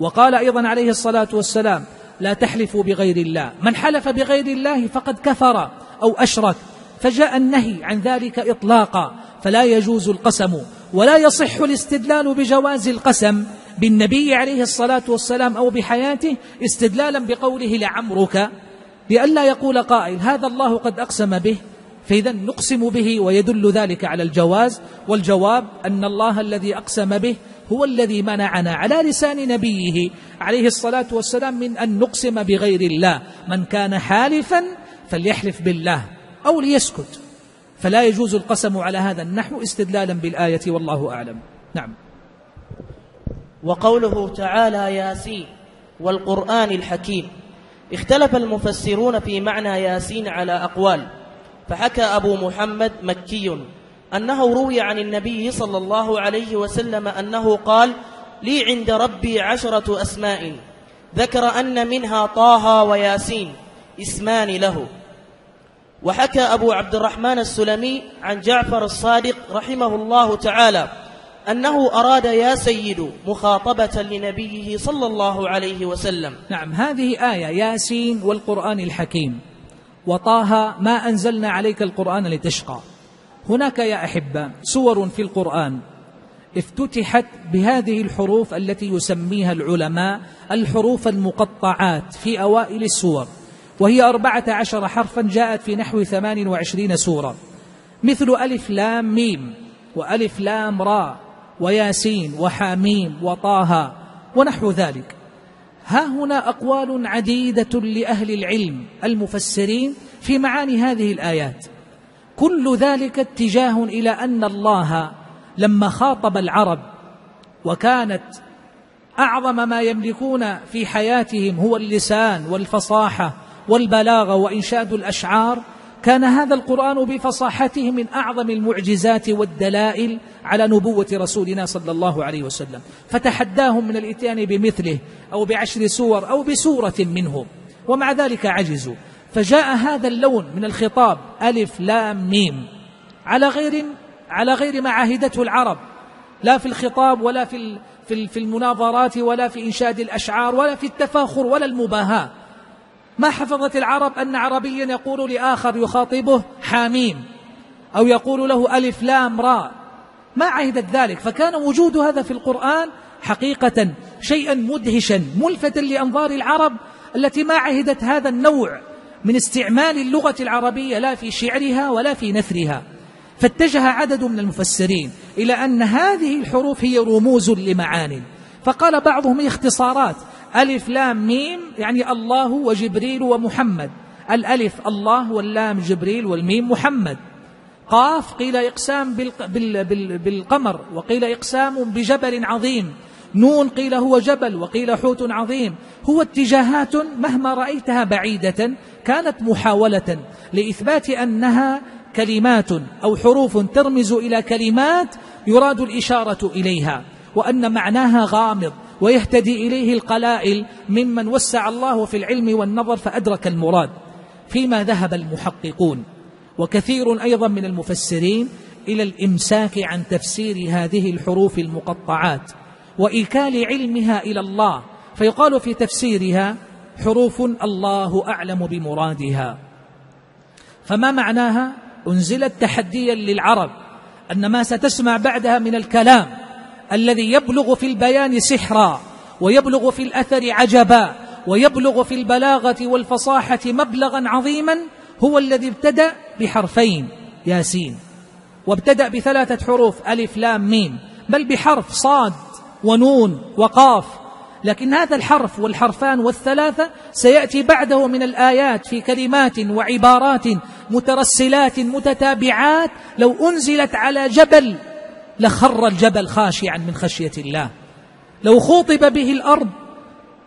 وقال أيضا عليه الصلاة والسلام لا تحلفوا بغير الله. من حلف بغير الله فقد كفر أو أشرك. فجاء النهي عن ذلك إطلاقا. فلا يجوز القسم ولا يصح الاستدلال بجواز القسم. بالنبي عليه الصلاة والسلام أو بحياته استدلالا بقوله لعمرك لئلا يقول قائل هذا الله قد أقسم به. فإذا نقسم به ويدل ذلك على الجواز والجواب أن الله الذي أقسم به هو الذي منعنا على لسان نبيه عليه الصلاة والسلام من أن نقسم بغير الله. من كان حالفا فليحلف بالله أو ليسكت. فلا يجوز القسم على هذا النحو استدلالا بالآية والله أعلم. نعم. وقوله تعالى ياسين والقرآن الحكيم. اختلف المفسرون في معنى ياسين على أقوال. فحكى أبو محمد مكي أنه روي عن النبي صلى الله عليه وسلم أنه قال لي عند ربي عشرة أسماء. ذكر أن منها طه وياسين اسمان له. وحكى أبو عبد الرحمن السلمي عن جعفر الصادق رحمه الله تعالى أنه أراد يا سيد مخاطبة لنبيه صلى الله عليه وسلم. نعم هذه آية ياسين والقرآن الحكيم. وطه ما أنزلنا عليك القرآن لتشقى. هناك يا أحبة سور في القرآن. افتتحت بهذه الحروف التي يسميها العلماء الحروف المقطعات في أوائل السور. وهي أربعة عشر حرفا جاءت في نحو ثمان وعشرين سورة. مثل ألف لام ميم وألف لام را. وياسين وحاميم وطه ونحو ذلك. ها هنا أقوال عديدة لأهل العلم المفسرين في معاني هذه الآيات. كل ذلك اتجاه إلى أن الله لما خاطب العرب وكانت أعظم ما يملكون في حياتهم هو اللسان والفصاحة والبلاغة وإنشاد الأشعار كان هذا القرآن بفصاحته من أعظم المعجزات والدلائل على نبوة رسولنا صلى الله عليه وسلم. فتحداهم من الإتيان بمثله أو بعشر سور أو بسورة منه ومع ذلك عجزوا. فجاء هذا اللون من الخطاب ألف لام ميم. على غير على غير ما عهدته العرب. لا في الخطاب ولا في في المناظرات ولا في إنشاد الأشعار ولا في التفاخر ولا المباهاة. ما حفظت العرب أن عربيا يقول لآخر يخاطبه حاميم أو يقول له ألف لام راء ما عهدت ذلك. فكان وجود هذا في القرآن حقيقة شيئا مدهشا ملفتا لأنظار العرب التي ما عهدت هذا النوع من استعمال اللغة العربية لا في شعرها ولا في نثرها. فاتجه عدد من المفسرين إلى أن هذه الحروف هي رموز لمعان. فقال بعضهم اختصارات. ألف لام ميم يعني الله وجبريل ومحمد. الألف الله واللام جبريل والميم محمد. قاف قيل إقسام بالقمر وقيل إقسام بجبل عظيم. نون قيل هو جبل وقيل حوت عظيم. هو اتجاهات مهما رأيتها بعيدة كانت محاولة لإثبات أنها كلمات أو حروف ترمز إلى كلمات يراد الإشارة إليها. وأن معناها غامض ويهتدي إليه القلائل ممن وسع الله في العلم والنظر فأدرك المراد فيما ذهب المحققون. وكثير أيضا من المفسرين إلى الإمساك عن تفسير هذه الحروف المقطعات وإيكال علمها إلى الله فيقال في تفسيرها حروف الله أعلم بمرادها. فما معناها؟ أنزلت تحديا للعرب أن ما ستسمع بعدها من الكلام. الذي يبلغ في البيان سحرا ويبلغ في الأثر عجبا ويبلغ في البلاغة والفصاحة مبلغا عظيما هو الذي ابتدأ بحرفين ياسين. وابتدأ بثلاثة حروف ألف لام ميم. بل بحرف صاد ونون وقاف. لكن هذا الحرف والحرفان والثلاثة سيأتي بعده من الآيات في كلمات وعبارات مترسلات متتابعات لو أنزلت على جبل. لخر الجبل خاشعا من خشية الله. لو خوطب به الأرض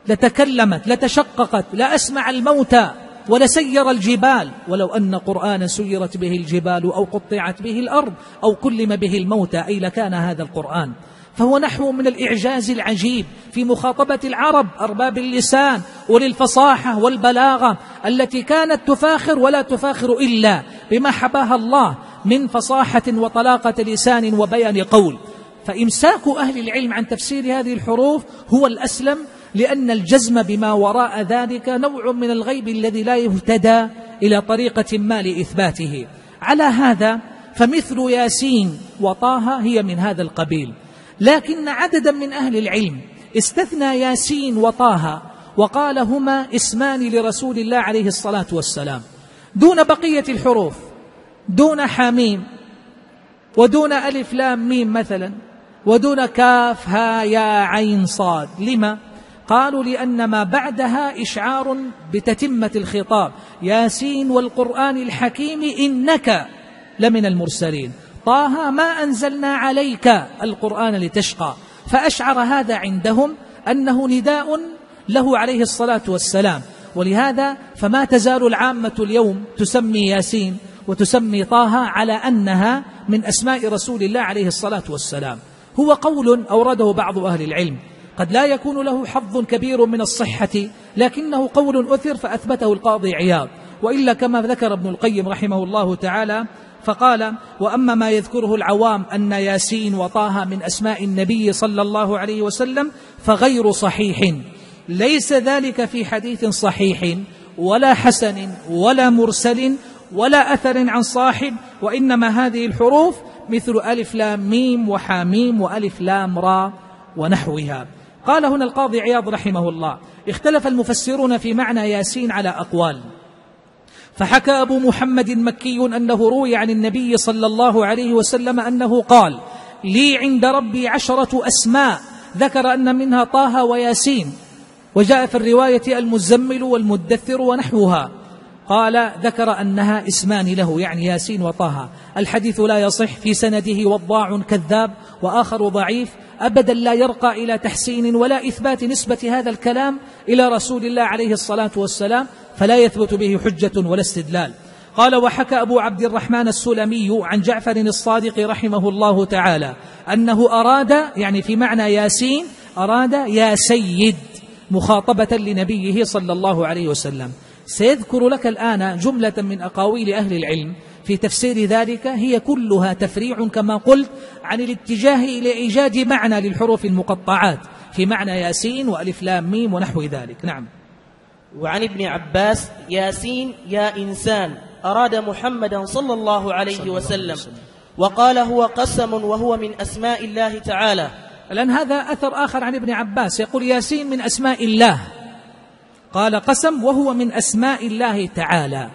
لتكلمت لتشققت لأسمع الموتى ولسير الجبال. ولو أن قرآنا سيرت به الجبال أو قطعت به الأرض أو كلم به الموتى أي لكان هذا القرآن. فهو نحو من الإعجاز العجيب في مخاطبة العرب أرباب اللسان وللفصاحة والبلاغة التي كانت تفاخر ولا تفاخر إلا بما حباها الله من فصاحة وطلاقة لسان وبيان قول. فإمساك أهل العلم عن تفسير هذه الحروف هو الأسلم لأن الجزم بما وراء ذلك نوع من الغيب الذي لا يهتدى إلى طريقة ما لإثباته. على هذا فمثل ياسين وطه هي من هذا القبيل. لكن عددا من أهل العلم استثنى ياسين وطه وقال هما اسمان لرسول الله عليه الصلاة والسلام. دون بقية الحروف دون حاميم ودون ألف لام ميم مثلا ودون كاف ها يا عين صاد. لما؟ قالوا لأن ما بعدها إشعار بتتمة الخطاب. ياسين والقرآن الحكيم إنك لمن المرسلين. طه ما أنزلنا عليك القرآن لتشقى. فأشعر هذا عندهم أنه نداء له عليه الصلاة والسلام. ولهذا فما تزال العامة اليوم تسمي ياسين وتسمي طه على أنها من أسماء رسول الله عليه الصلاة والسلام. هو قول أورده بعض أهل العلم. قد لا يكون له حظ كبير من الصحة لكنه قول أثر فأثبته القاضي عياض. وإلا كما ذكر ابن القيم رحمه الله تعالى فقال وأما ما يذكره العوام أن ياسين وطه من أسماء النبي صلى الله عليه وسلم فغير صحيح. ليس ذلك في حديث صحيح ولا حسن ولا مرسل ولا أثر عن صاحب وإنما هذه الحروف مثل ألف لام ميم وحاميم وألف لام را ونحوها. قال هنا القاضي عياض رحمه الله اختلف المفسرون في معنى ياسين على أقوال. فحكى أبو محمد مكي أنه روي عن النبي صلى الله عليه وسلم أنه قال لي عند ربي عشرة أسماء ذكر أن منها طه وياسين وجاء في الرواية المزمل والمدثر ونحوها. قال ذكر أنها اسمان له يعني ياسين وطه. الحديث لا يصح في سنده وضاع كذاب وآخر ضعيف. أبدا لا يرقى إلى تحسين ولا إثبات نسبة هذا الكلام إلى رسول الله عليه الصلاة والسلام فلا يثبت به حجة ولا استدلال. قال وحكى أبو عبد الرحمن السلمي عن جعفر الصادق رحمه الله تعالى أنه أراد يعني في معنى ياسين أراد يا سيد مخاطبة لنبيه صلى الله عليه وسلم. سيذكر لك الآن جملة من أقاويل أهل العلم في تفسير ذلك هي كلها تفريع كما قلت عن الاتجاه إلى إيجاد معنى للحروف المقطعات في معنى ياسين وألف لام ميم ونحو ذلك. نعم. وعن ابن عباس ياسين يا إنسان أراد محمدا صلى الله عليه وسلم. وقال هو قسم وهو من أسماء الله تعالى. الآن هذا أثر آخر عن ابن عباس يقول ياسين من أسماء الله. قال قسم وهو من أسماء الله تعالى.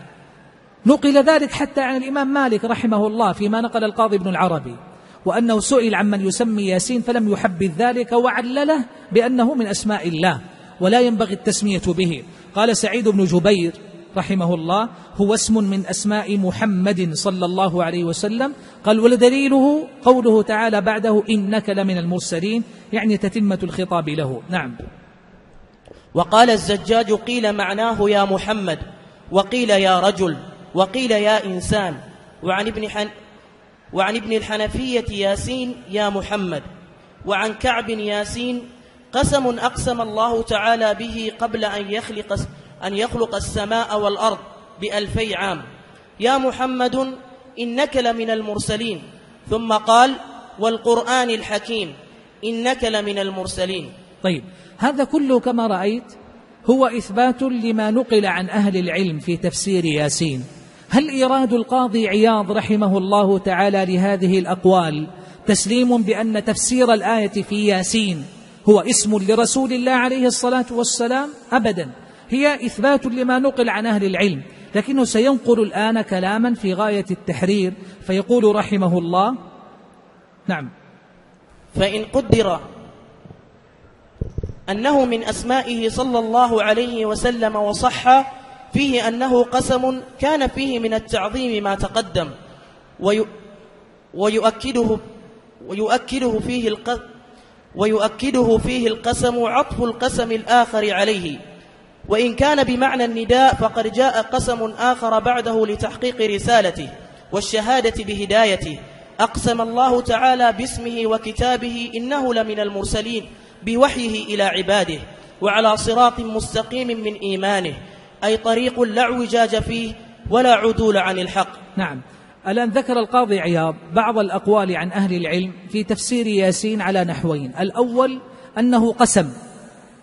نقل ذلك حتى عن الإمام مالك رحمه الله فيما نقل القاضي ابن العربي وأنه سئل عمن يسمي ياسين فلم يحبذ ذلك وعلله بأنه من أسماء الله ولا ينبغي التسمية به. قال سعيد بن جبير رحمه الله هو اسم من أسماء محمد صلى الله عليه وسلم. قال ولدليله قوله تعالى بعده إنك لمن المرسلين يعني تتمة الخطاب له. نعم. وقال الزجاج قيل معناه يا محمد وقيل يا رجل وقيل يا إنسان. وعن ابن, حن وعن ابن الحنفية ياسين يا محمد وعن كعب ياسين قسم أقسم الله تعالى به قبل أن يخلق, أن يخلق السماء والأرض بألفي عام. يا محمد إنك لمن المرسلين. ثم قال والقرآن الحكيم إنك لمن المرسلين. طيب هذا كله كما رأيت هو إثبات لما نقل عن أهل العلم في تفسير ياسين. هل إيراد القاضي عياض رحمه الله تعالى لهذه الأقوال تسليم بأن تفسير الآية في ياسين هو اسم لرسول الله عليه الصلاة والسلام؟ أبدا. هي إثبات لما نقل عن أهل العلم لكنه سينقل الآن كلاما في غاية التحرير فيقول رحمه الله نعم. فإن قدر أنه من أسمائه صلى الله عليه وسلم وصح فيه أنه قسم كان فيه من التعظيم ما تقدم. ويؤكده ويؤكده فيه الق ويؤكده فيه القسم عطف القسم الآخر عليه. وإن كان بمعنى النداء فقد جاء قسم آخر بعده لتحقيق رسالته والشهادة بهدايته. أقسم الله تعالى باسمه وكتابه إنه لمن المرسلين. بوحيه إلى عباده وعلى صراط مستقيم من إيمانه أي طريق لا اعوجاج فيه ولا عدول عن الحق. نعم. الآن ذكر القاضي عياض بعض الأقوال عن أهل العلم في تفسير ياسين على نحوين. الأول أنه قسم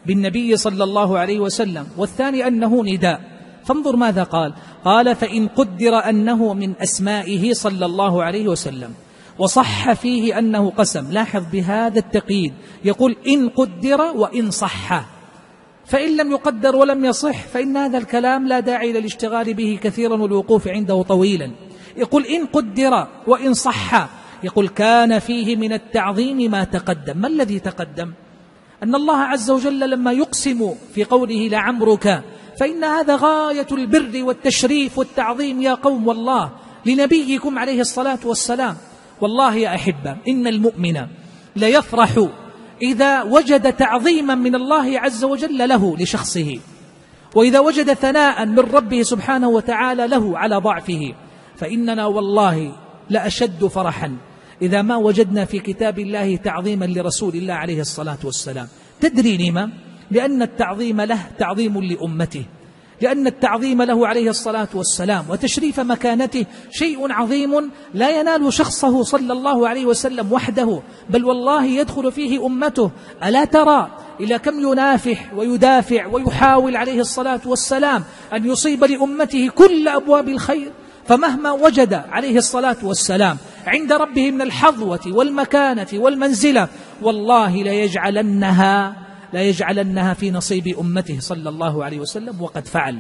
بالنبي صلى الله عليه وسلم والثاني أنه نداء. فانظر ماذا قال. قال فإن قدر أنه من أسمائه صلى الله عليه وسلم. وصح فيه أنه قسم. لاحظ بهذا التقييد. يقول إن قدر وإن صح. فإن لم يقدر ولم يصح فإن هذا الكلام لا داعي للاشتغال به كثيرا والوقوف عنده طويلا. يقول إن قدر وإن صح. يقول كان فيه من التعظيم ما تقدم. ما الذي تقدم؟ أن الله عز وجل لما يقسم في قوله لعمرك فإن هذا غاية البر والتشريف والتعظيم يا قوم والله لنبيكم عليه الصلاة والسلام. والله يا أحبة إن المؤمن ليفرح إذا وجد تعظيما من الله عز وجل له لشخصه وإذا وجد ثناء من ربه سبحانه وتعالى له على ضعفه فإننا والله لأشد فرحا إذا ما وجدنا في كتاب الله تعظيما لرسول الله عليه الصلاة والسلام تدري لما؟ لأن التعظيم له تعظيم لأمته لأن التعظيم له عليه الصلاة والسلام وتشريف مكانته شيء عظيم لا ينال شخصه صلى الله عليه وسلم وحده بل والله يدخل فيه أمته ألا ترى إلى كم ينافح ويدافع ويحاول عليه الصلاة والسلام أن يصيب لأمته كل أبواب الخير؟ فمهما وجد عليه الصلاة والسلام عند ربه من الحظوة والمكانة والمنزلة والله ليجعلنها لا يجعلنها في نصيب أمته صلى الله عليه وسلم وقد فعل.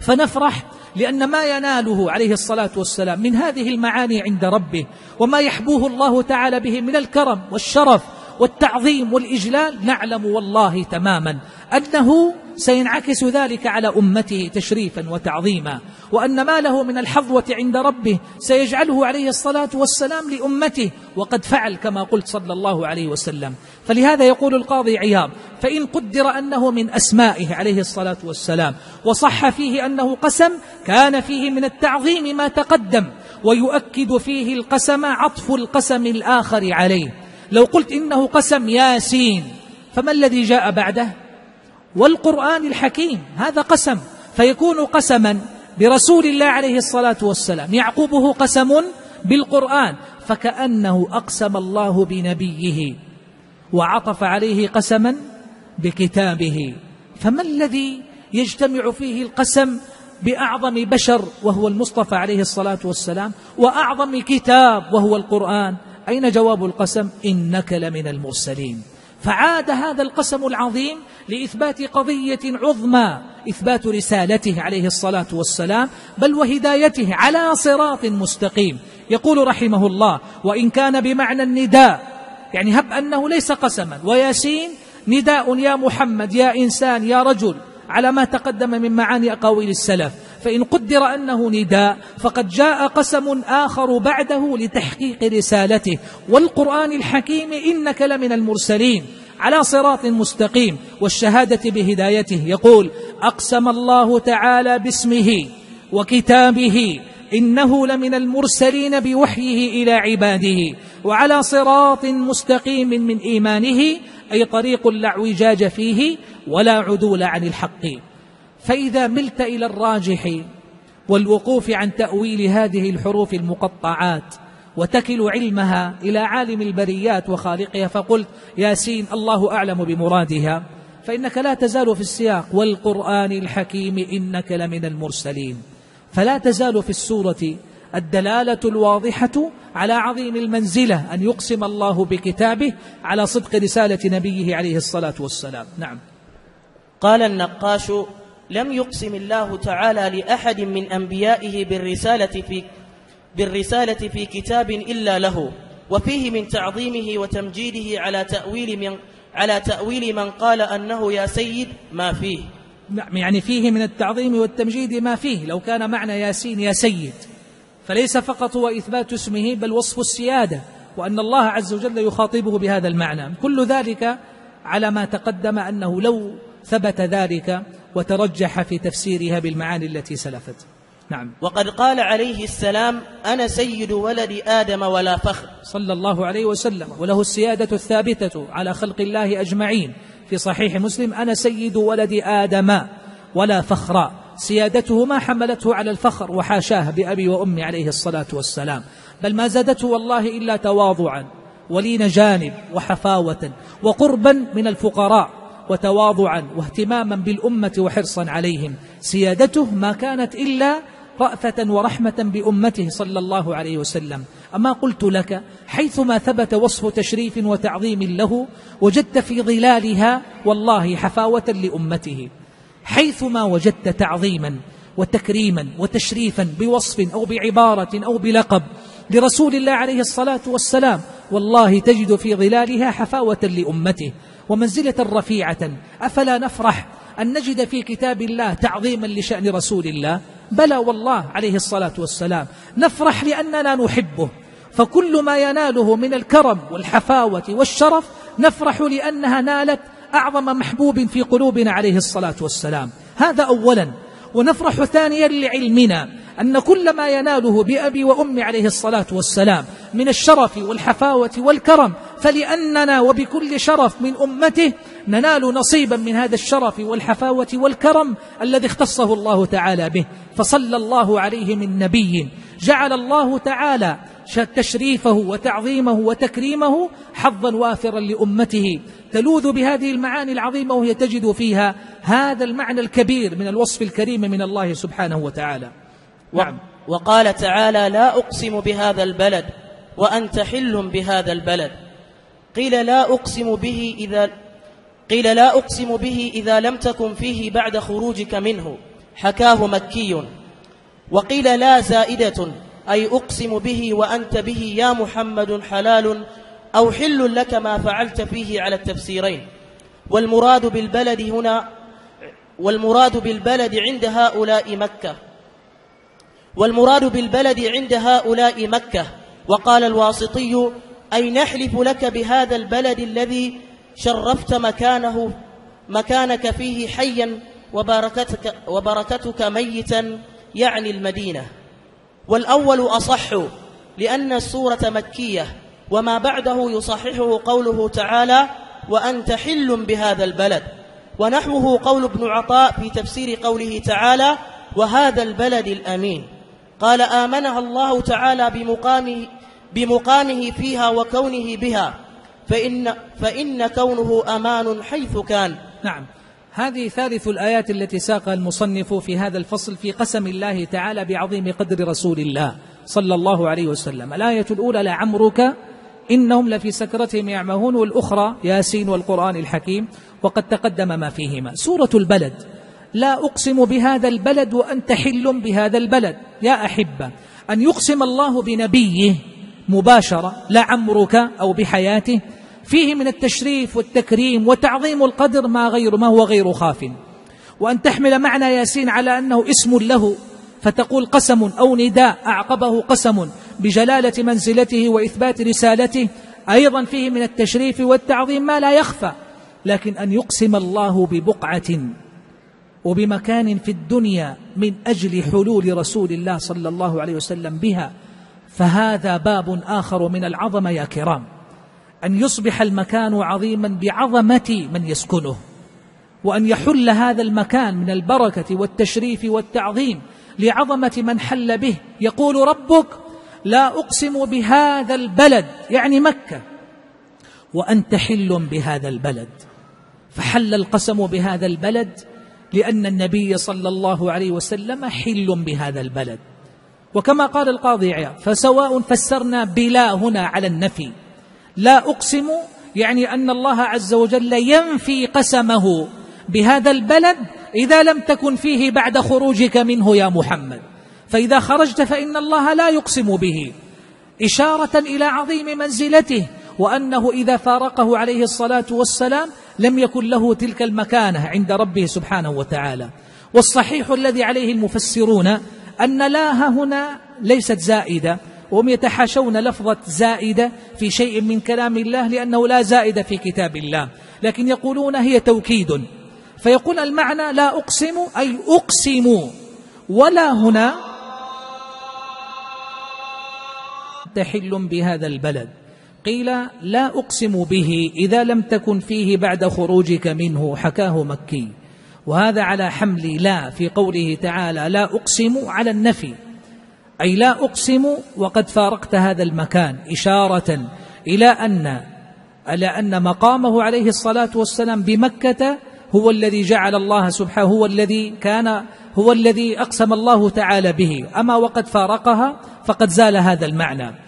فنفرح لأن ما يناله عليه الصلاة والسلام من هذه المعاني عند ربه وما يحبوه الله تعالى به من الكرم والشرف والتعظيم والإجلال نعلم والله تماما أنه سينعكس ذلك على أمته تشريفا وتعظيما وأن ما له من الحظوة عند ربه سيجعله عليه الصلاة والسلام لأمته وقد فعل كما قلت صلى الله عليه وسلم. فلهذا يقول القاضي عياض فإن قدر أنه من أسمائه عليه الصلاة والسلام وصح فيه أنه قسم كان فيه من التعظيم ما تقدم ويؤكد فيه القسم عطف القسم الآخر عليه. لو قلت إنه قسم ياسين فما الذي جاء بعده؟ والقرآن الحكيم هذا قسم فيكون قسما برسول الله عليه الصلاة والسلام يعقوبه قسم بالقرآن فكأنه أقسم الله بنبيه وعطف عليه قسما بكتابه. فما الذي يجتمع فيه القسم بأعظم بشر وهو المصطفى عليه الصلاة والسلام وأعظم كتاب وهو القرآن؟ أين جواب القسم؟ إنك لمن المرسلين. فعاد هذا القسم العظيم لإثبات قضية عظمى إثبات رسالته عليه الصلاة والسلام بل وهدايته على صراط مستقيم. يقول رحمه الله وإن كان بمعنى النداء يعني هب أنه ليس قسما. وياسين نداء يا محمد يا إنسان يا رجل على ما تقدم من معاني أقاويل السلف. فإن قدر أنه نداء فقد جاء قسم آخر بعده لتحقيق رسالته. والقرآن الحكيم إنك لمن المرسلين على صراط مستقيم. والشهادة بهدايته يقول أقسم الله تعالى باسمه وكتابه إنه لمن المرسلين بوحيه إلى عباده وعلى صراط مستقيم من إيمانه أي طريق لا اعوجاج فيه ولا عدول عن الحق. فإذا ملت إلى الراجح والوقوف عن تأويل هذه الحروف المقطعات وتكل علمها إلى عالم البريات وخالقها فقلت ياسين الله أعلم بمرادها فإنك لا تزال في السياق والقرآن الحكيم إنك لمن المرسلين فلا تزال في السورة الدلالة الواضحة على عظيم المنزلة أن يقسم الله بكتابه على صدق رسالة نبيه عليه الصلاة والسلام. نعم. قال النقاش لم يقسم الله تعالى لأحد من أنبيائه بالرسالة في بالرسالة في كتاب إلا له وفيه من تعظيمه وتمجيده على تأويل من على تأويل من قال أنه يا سيد ما فيه. نعم يعني فيه من التعظيم والتمجيد ما فيه لو كان معنى ياسين يا سيد. فليس فقط هو إثبات اسمه بل وصف السيادة وأن الله عز وجل يخاطبه بهذا المعنى. كل ذلك على ما تقدم أنه لو ثبت ذلك وترجح في تفسيرها بالمعاني التي سلفت. نعم. وقد قال عليه السلام أنا سيد ولد آدم ولا فخر. صلى الله عليه وسلم. وله السيادة الثابتة على خلق الله أجمعين. في صحيح مسلم أنا سيد ولد آدم ولا فخر. سيادته ما حملته على الفخر وحاشاه بأبي وأمي عليه الصلاة والسلام. بل ما زادته والله إلا تواضعا ولين جانب وحفاوة وقربا من الفقراء. وتواضعا واهتماما بالأمة وحرصا عليهم. سيادته ما كانت إلا رأفة ورحمة بأمته صلى الله عليه وسلم. أما قلت لك حيثما ثبت وصف تشريف وتعظيم له وجدت في ظلالها والله حفاوة لأمته. حيثما وجدت تعظيما وتكريما وتشريفا بوصف أو بعبارة أو بلقب لرسول الله عليه الصلاة والسلام والله تجد في ظلالها حفاوة لأمته. ومنزلة رفيعة. أفلا نفرح أن نجد في كتاب الله تعظيما لشأن رسول الله؟ بلى والله عليه الصلاة والسلام. نفرح لأننا نحبه. فكل ما يناله من الكرم والحفاوة والشرف نفرح لأنها نالت أعظم محبوب في قلوبنا عليه الصلاة والسلام. هذا أولا. ونفرح ثانيا لعلمنا. أن كل ما يناله بأبي وأمي عليه الصلاة والسلام من الشرف والحفاوة والكرم فلأننا وبكل شرف من أمته ننال نصيبا من هذا الشرف والحفاوة والكرم الذي اختصه الله تعالى به. فصلى الله عليه من نبي جعل الله تعالى تشريفه وتعظيمه وتكريمه حظا وافرا لأمته. تلوذ بهذه المعاني العظيمة وهي تجد فيها هذا المعنى الكبير من الوصف الكريم من الله سبحانه وتعالى. نعم. وقال تعالى لا أقسم بهذا البلد وأنت حل بهذا البلد. قيل لا أقسم به إذا قيل لا أقسم به إذا لم تكن فيه بعد خروجك منه. حكاه مكي. وقيل لا زائدة أي أقسم به وأنت به يا محمد حلال أو حل لك ما فعلت فيه على التفسيرين. والمراد بالبلد هنا والمراد بالبلد عند هؤلاء مكة. والمراد بالبلد عند هؤلاء مكة. وقال الواسطي أي نحلف لك بهذا البلد الذي شرفت مكانه مكانك فيه حيا وبركتك, وبركتك ميتا يعني المدينة. والأول أصح لأن السورة مكية وما بعده يصححه قوله تعالى وأنت حل بهذا البلد. ونحوه قول ابن عطاء في تفسير قوله تعالى وهذا البلد الأمين. قال آمنها الله تعالى بمقامه, بمقامه فيها وكونه بها. فإن, فإن كونه أمان حيث كان. نعم. هذه ثالث الآيات التي ساقها المصنف في هذا الفصل في قسم الله تعالى بعظيم قدر رسول الله صلى الله عليه وسلم. الآية الأولى لعمرك إنهم لفي سكرتهم يعمهون والأخرى ياسين والقرآن الحكيم وقد تقدم ما فيهما. سورة البلد. لا أقسم بهذا البلد وأنت حل بهذا البلد. يا أحبة أن يقسم الله بنبيه مباشرة لعمرك أو بحياته فيه من التشريف والتكريم وتعظيم القدر ما غير ما هو غير خاف. وأن تحمل معنى ياسين على أنه اسم له فتقول قسم أو نداء أعقبه قسم بجلالة منزلته وإثبات رسالته. أيضا فيه من التشريف والتعظيم ما لا يخفى لكن أن يقسم الله ببقعة وبمكان في الدنيا من أجل حلول رسول الله صلى الله عليه وسلم بها فهذا باب آخر من العظمة يا كرام. أن يصبح المكان عظيما بعظمة من يسكنه وأن يحل هذا المكان من البركة والتشريف والتعظيم لعظمة من حل به. يقول ربك لا أقسم بهذا البلد يعني مكة وأنت حل بهذا البلد فحل القسم بهذا البلد لأن النبي صلى الله عليه وسلم حل بهذا البلد. وكما قال القاضي عياض فسواء فسرنا بلا هنا على النفي. لا أقسم يعني أن الله عز وجل ينفي قسمه بهذا البلد إذا لم تكن فيه بعد خروجك منه يا محمد. فإذا خرجت فإن الله لا يقسم به. إشارة إلى عظيم منزلته وأنه إذا فارقه عليه الصلاة والسلام لم يكن له تلك المكانة عند ربه سبحانه وتعالى. والصحيح الذي عليه المفسرون أن لا هنا ليست زائدة وهم يتحاشون لفظة زائدة في شيء من كلام الله لأنه لا زائدة في كتاب الله لكن يقولون هي توكيد. فيقول المعنى لا أقسم أي أقسم ولا هنا تحل بهذا البلد. قيل لا أقسم به إذا لم تكن فيه بعد خروجك منه حكاه مكي. وهذا على حمل لا في قوله تعالى لا أقسم على النفي. أي لا أقسم وقد فارقت هذا المكان إشارة إلى أن ألا أن مقامه عليه الصلاة والسلام بمكة هو الذي جعل الله سبحانه هو الذي كان هو الذي أقسم الله تعالى به. أما وقد فارقها فقد زال هذا المعنى.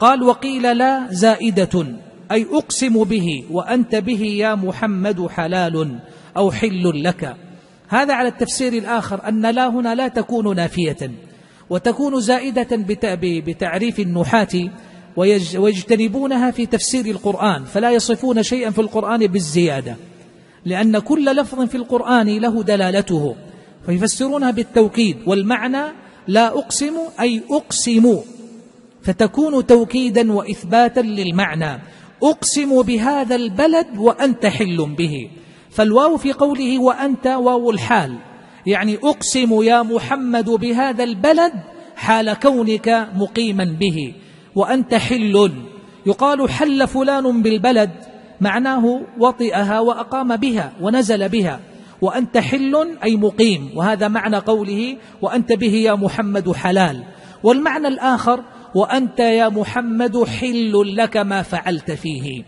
قال وقيل لا زائدة أي أقسم به وأنت به يا محمد حلال أو حل لك. هذا على التفسير الآخر أن لا هنا لا تكون نافية وتكون زائدة بتعريف النحاة ويجتنبونها في تفسير القرآن فلا يصفون شيئا في القرآن بالزيادة لأن كل لفظ في القرآن له دلالته فيفسرونها بالتوكيد والمعنى لا أقسم أي أقسم. فتكون توكيدا وإثباتا للمعنى. أقسم بهذا البلد وأنت حل به. فالواو في قوله وأنت واو الحال. يعني أقسم يا محمد بهذا البلد حال كونك مقيما به. وأنت حل. يقال حل فلان بالبلد. معناه وطئها وأقام بها ونزل بها. وأنت حل أي مقيم. وهذا معنى قوله وأنت به يا محمد حلال. والمعنى الآخر وأنت يا محمد حل لك ما فعلت فيه.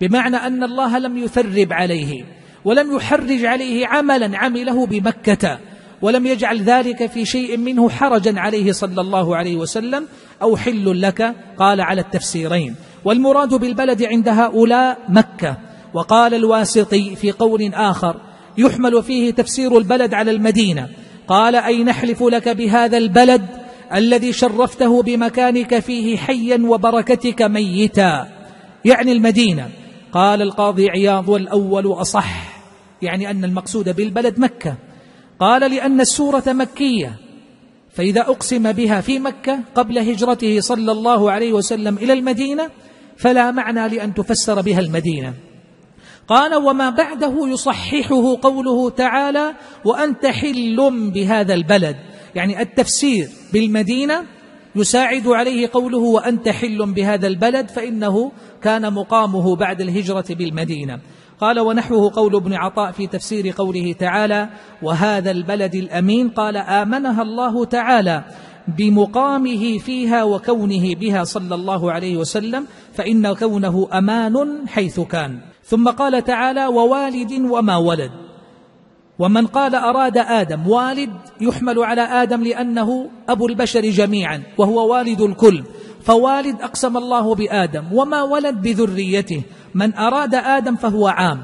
بمعنى أن الله لم يثرب عليه ولم يحرج عليه عملا عمله بمكة ولم يجعل ذلك في شيء منه حرجا عليه صلى الله عليه وسلم أو حل لك قال على التفسيرين. والمراد بالبلد عند هؤلاء مكة. وقال الواسطي في قول آخر يحمل فيه تفسير البلد على المدينة قال أي نحلف لك بهذا البلد؟ الذي شرفته بمكانك فيه حيا وبركتك ميتا. يعني المدينة. قال القاضي عياض والأول أصح. يعني أن المقصود بالبلد مكة. قال لأن السورة مكية. فإذا أقسم بها في مكة قبل هجرته صلى الله عليه وسلم إلى المدينة فلا معنى لأن تفسر بها المدينة. قال وما بعده يصححه قوله تعالى وأنت حل بهذا البلد. يعني التفسير. بالمدينة يساعد عليه قوله وأنت حل بهذا البلد فإنه كان مقامه بعد الهجرة بالمدينة. قال ونحوه قول ابن عطاء في تفسير قوله تعالى وهذا البلد الأمين قال آمنها الله تعالى بمقامه فيها وكونه بها صلى الله عليه وسلم فإن كونه أمان حيث كان. ثم قال تعالى ووالد وما ولد. ومن قال أراد آدم والد يحمل على آدم لأنه أبو البشر جميعا وهو والد الكل. فوالد أقسم الله بآدم وما ولد بذريته. من أراد آدم فهو عام.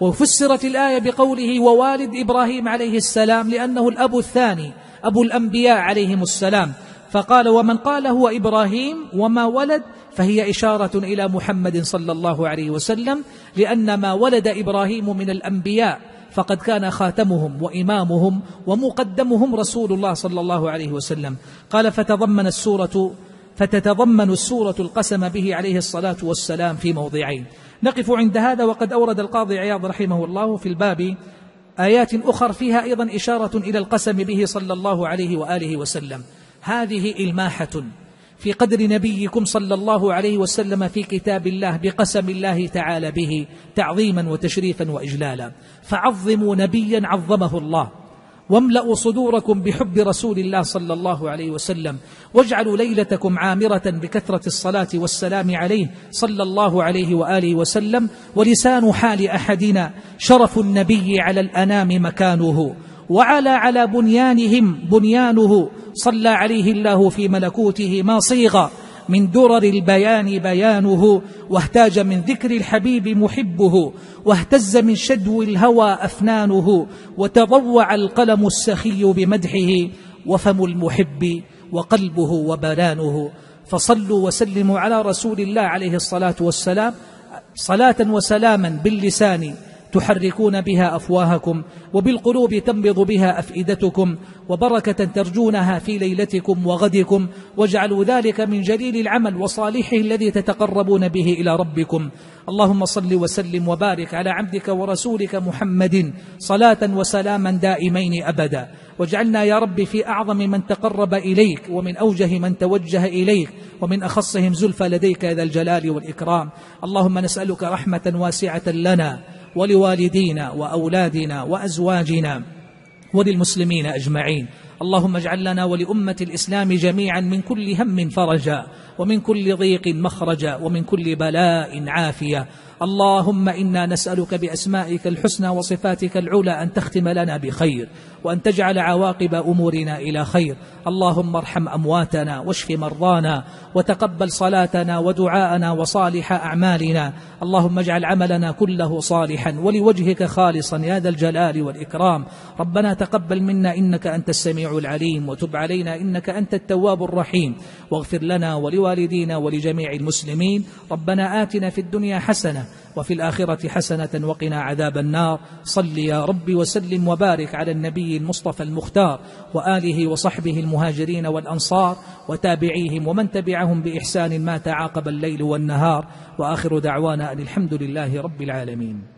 وفسرت الآية بقوله ووالد إبراهيم عليه السلام لأنه الأب الثاني أبو الأنبياء عليهم السلام. فقال ومن قال هو إبراهيم وما ولد فهي إشارة إلى محمد صلى الله عليه وسلم لأن ما ولد إبراهيم من الأنبياء. فقد كان خاتمهم وإمامهم ومقدمهم رسول الله صلى الله عليه وسلم. قال فتضمن السورة فتتضمن السورة القسم به عليه الصلاة والسلام في موضعين. نقف عند هذا وقد أورد القاضي عياض رحمه الله في الباب آيات أخر فيها أيضا إشارة إلى القسم به صلى الله عليه وآله وسلم. هذه إلماحة في قدر نبيكم صلى الله عليه وسلم في كتاب الله بقسم الله تعالى به تعظيما وتشريفا وإجلالا. فعظموا نبيا عظمه الله. واملأوا صدوركم بحب رسول الله صلى الله عليه وسلم. واجعلوا ليلتكم عامرة بكثرة الصلاة والسلام عليه صلى الله عليه وآله وسلم. ولسان حال أحدنا شرف النبي على الأنام مكانه. وعلى على بنيانهم بنيانه صلى عليه الله في ملكوته ما صيغ. من درر البيان بيانه واهتاج من ذكر الحبيب محبه واهتز من شدو الهوى أفنانه وتضوع القلم السخي بمدحه وفم المحب وقلبه وبلانه فصلوا وسلموا على رسول الله عليه الصلاة والسلام صلاة وسلاما باللسان تحركون بها أفواهكم وبالقلوب تنبض بها أفئدتكم وبركة ترجونها في ليلتكم وغدكم واجعلوا ذلك من جليل العمل وصالحه الذي تتقربون به إلى ربكم اللهم صل وسلم وبارك على عبدك ورسولك محمد صلاة وسلاما دائمين أبدا واجعلنا يا رب في أعظم من تقرب إليك ومن أوجه من توجه إليك ومن أخصهم زلفى لديك ذا الجلال والإكرام اللهم نسألك رحمة واسعة لنا ولوالدينا وأولادنا وأزواجنا وللمسلمين أجمعين. اللهم اجعل لنا ولأمة الإسلام جميعا من كل هم فرجا ومن كل ضيق مخرجا ومن كل بلاء عافية. اللهم إنا نسألك بأسمائك الحسنى وصفاتك العلى أن تختم لنا بخير وأن تجعل عواقب أمورنا إلى خير. اللهم ارحم أمواتنا واشف مرضانا وتقبل صلاتنا ودعاءنا وصالح أعمالنا. اللهم اجعل عملنا كله صالحا ولوجهك خالصا يا ذا الجلال والإكرام. ربنا تقبل منا إنك أنت السميع العليم وتب علينا إنك أنت التواب الرحيم. واغفر لنا ولوالدينا ولجميع المسلمين. ربنا آتنا في الدنيا وفي الآخرة حسنة وقنا عذاب النار. صل يا رب وسلم وبارك على النبي المصطفى المختار وآله وصحبه المهاجرين والأنصار وتابعيهم ومن تبعهم بإحسان ما تعاقب الليل والنهار. وآخر دعوانا أن الحمد لله رب العالمين.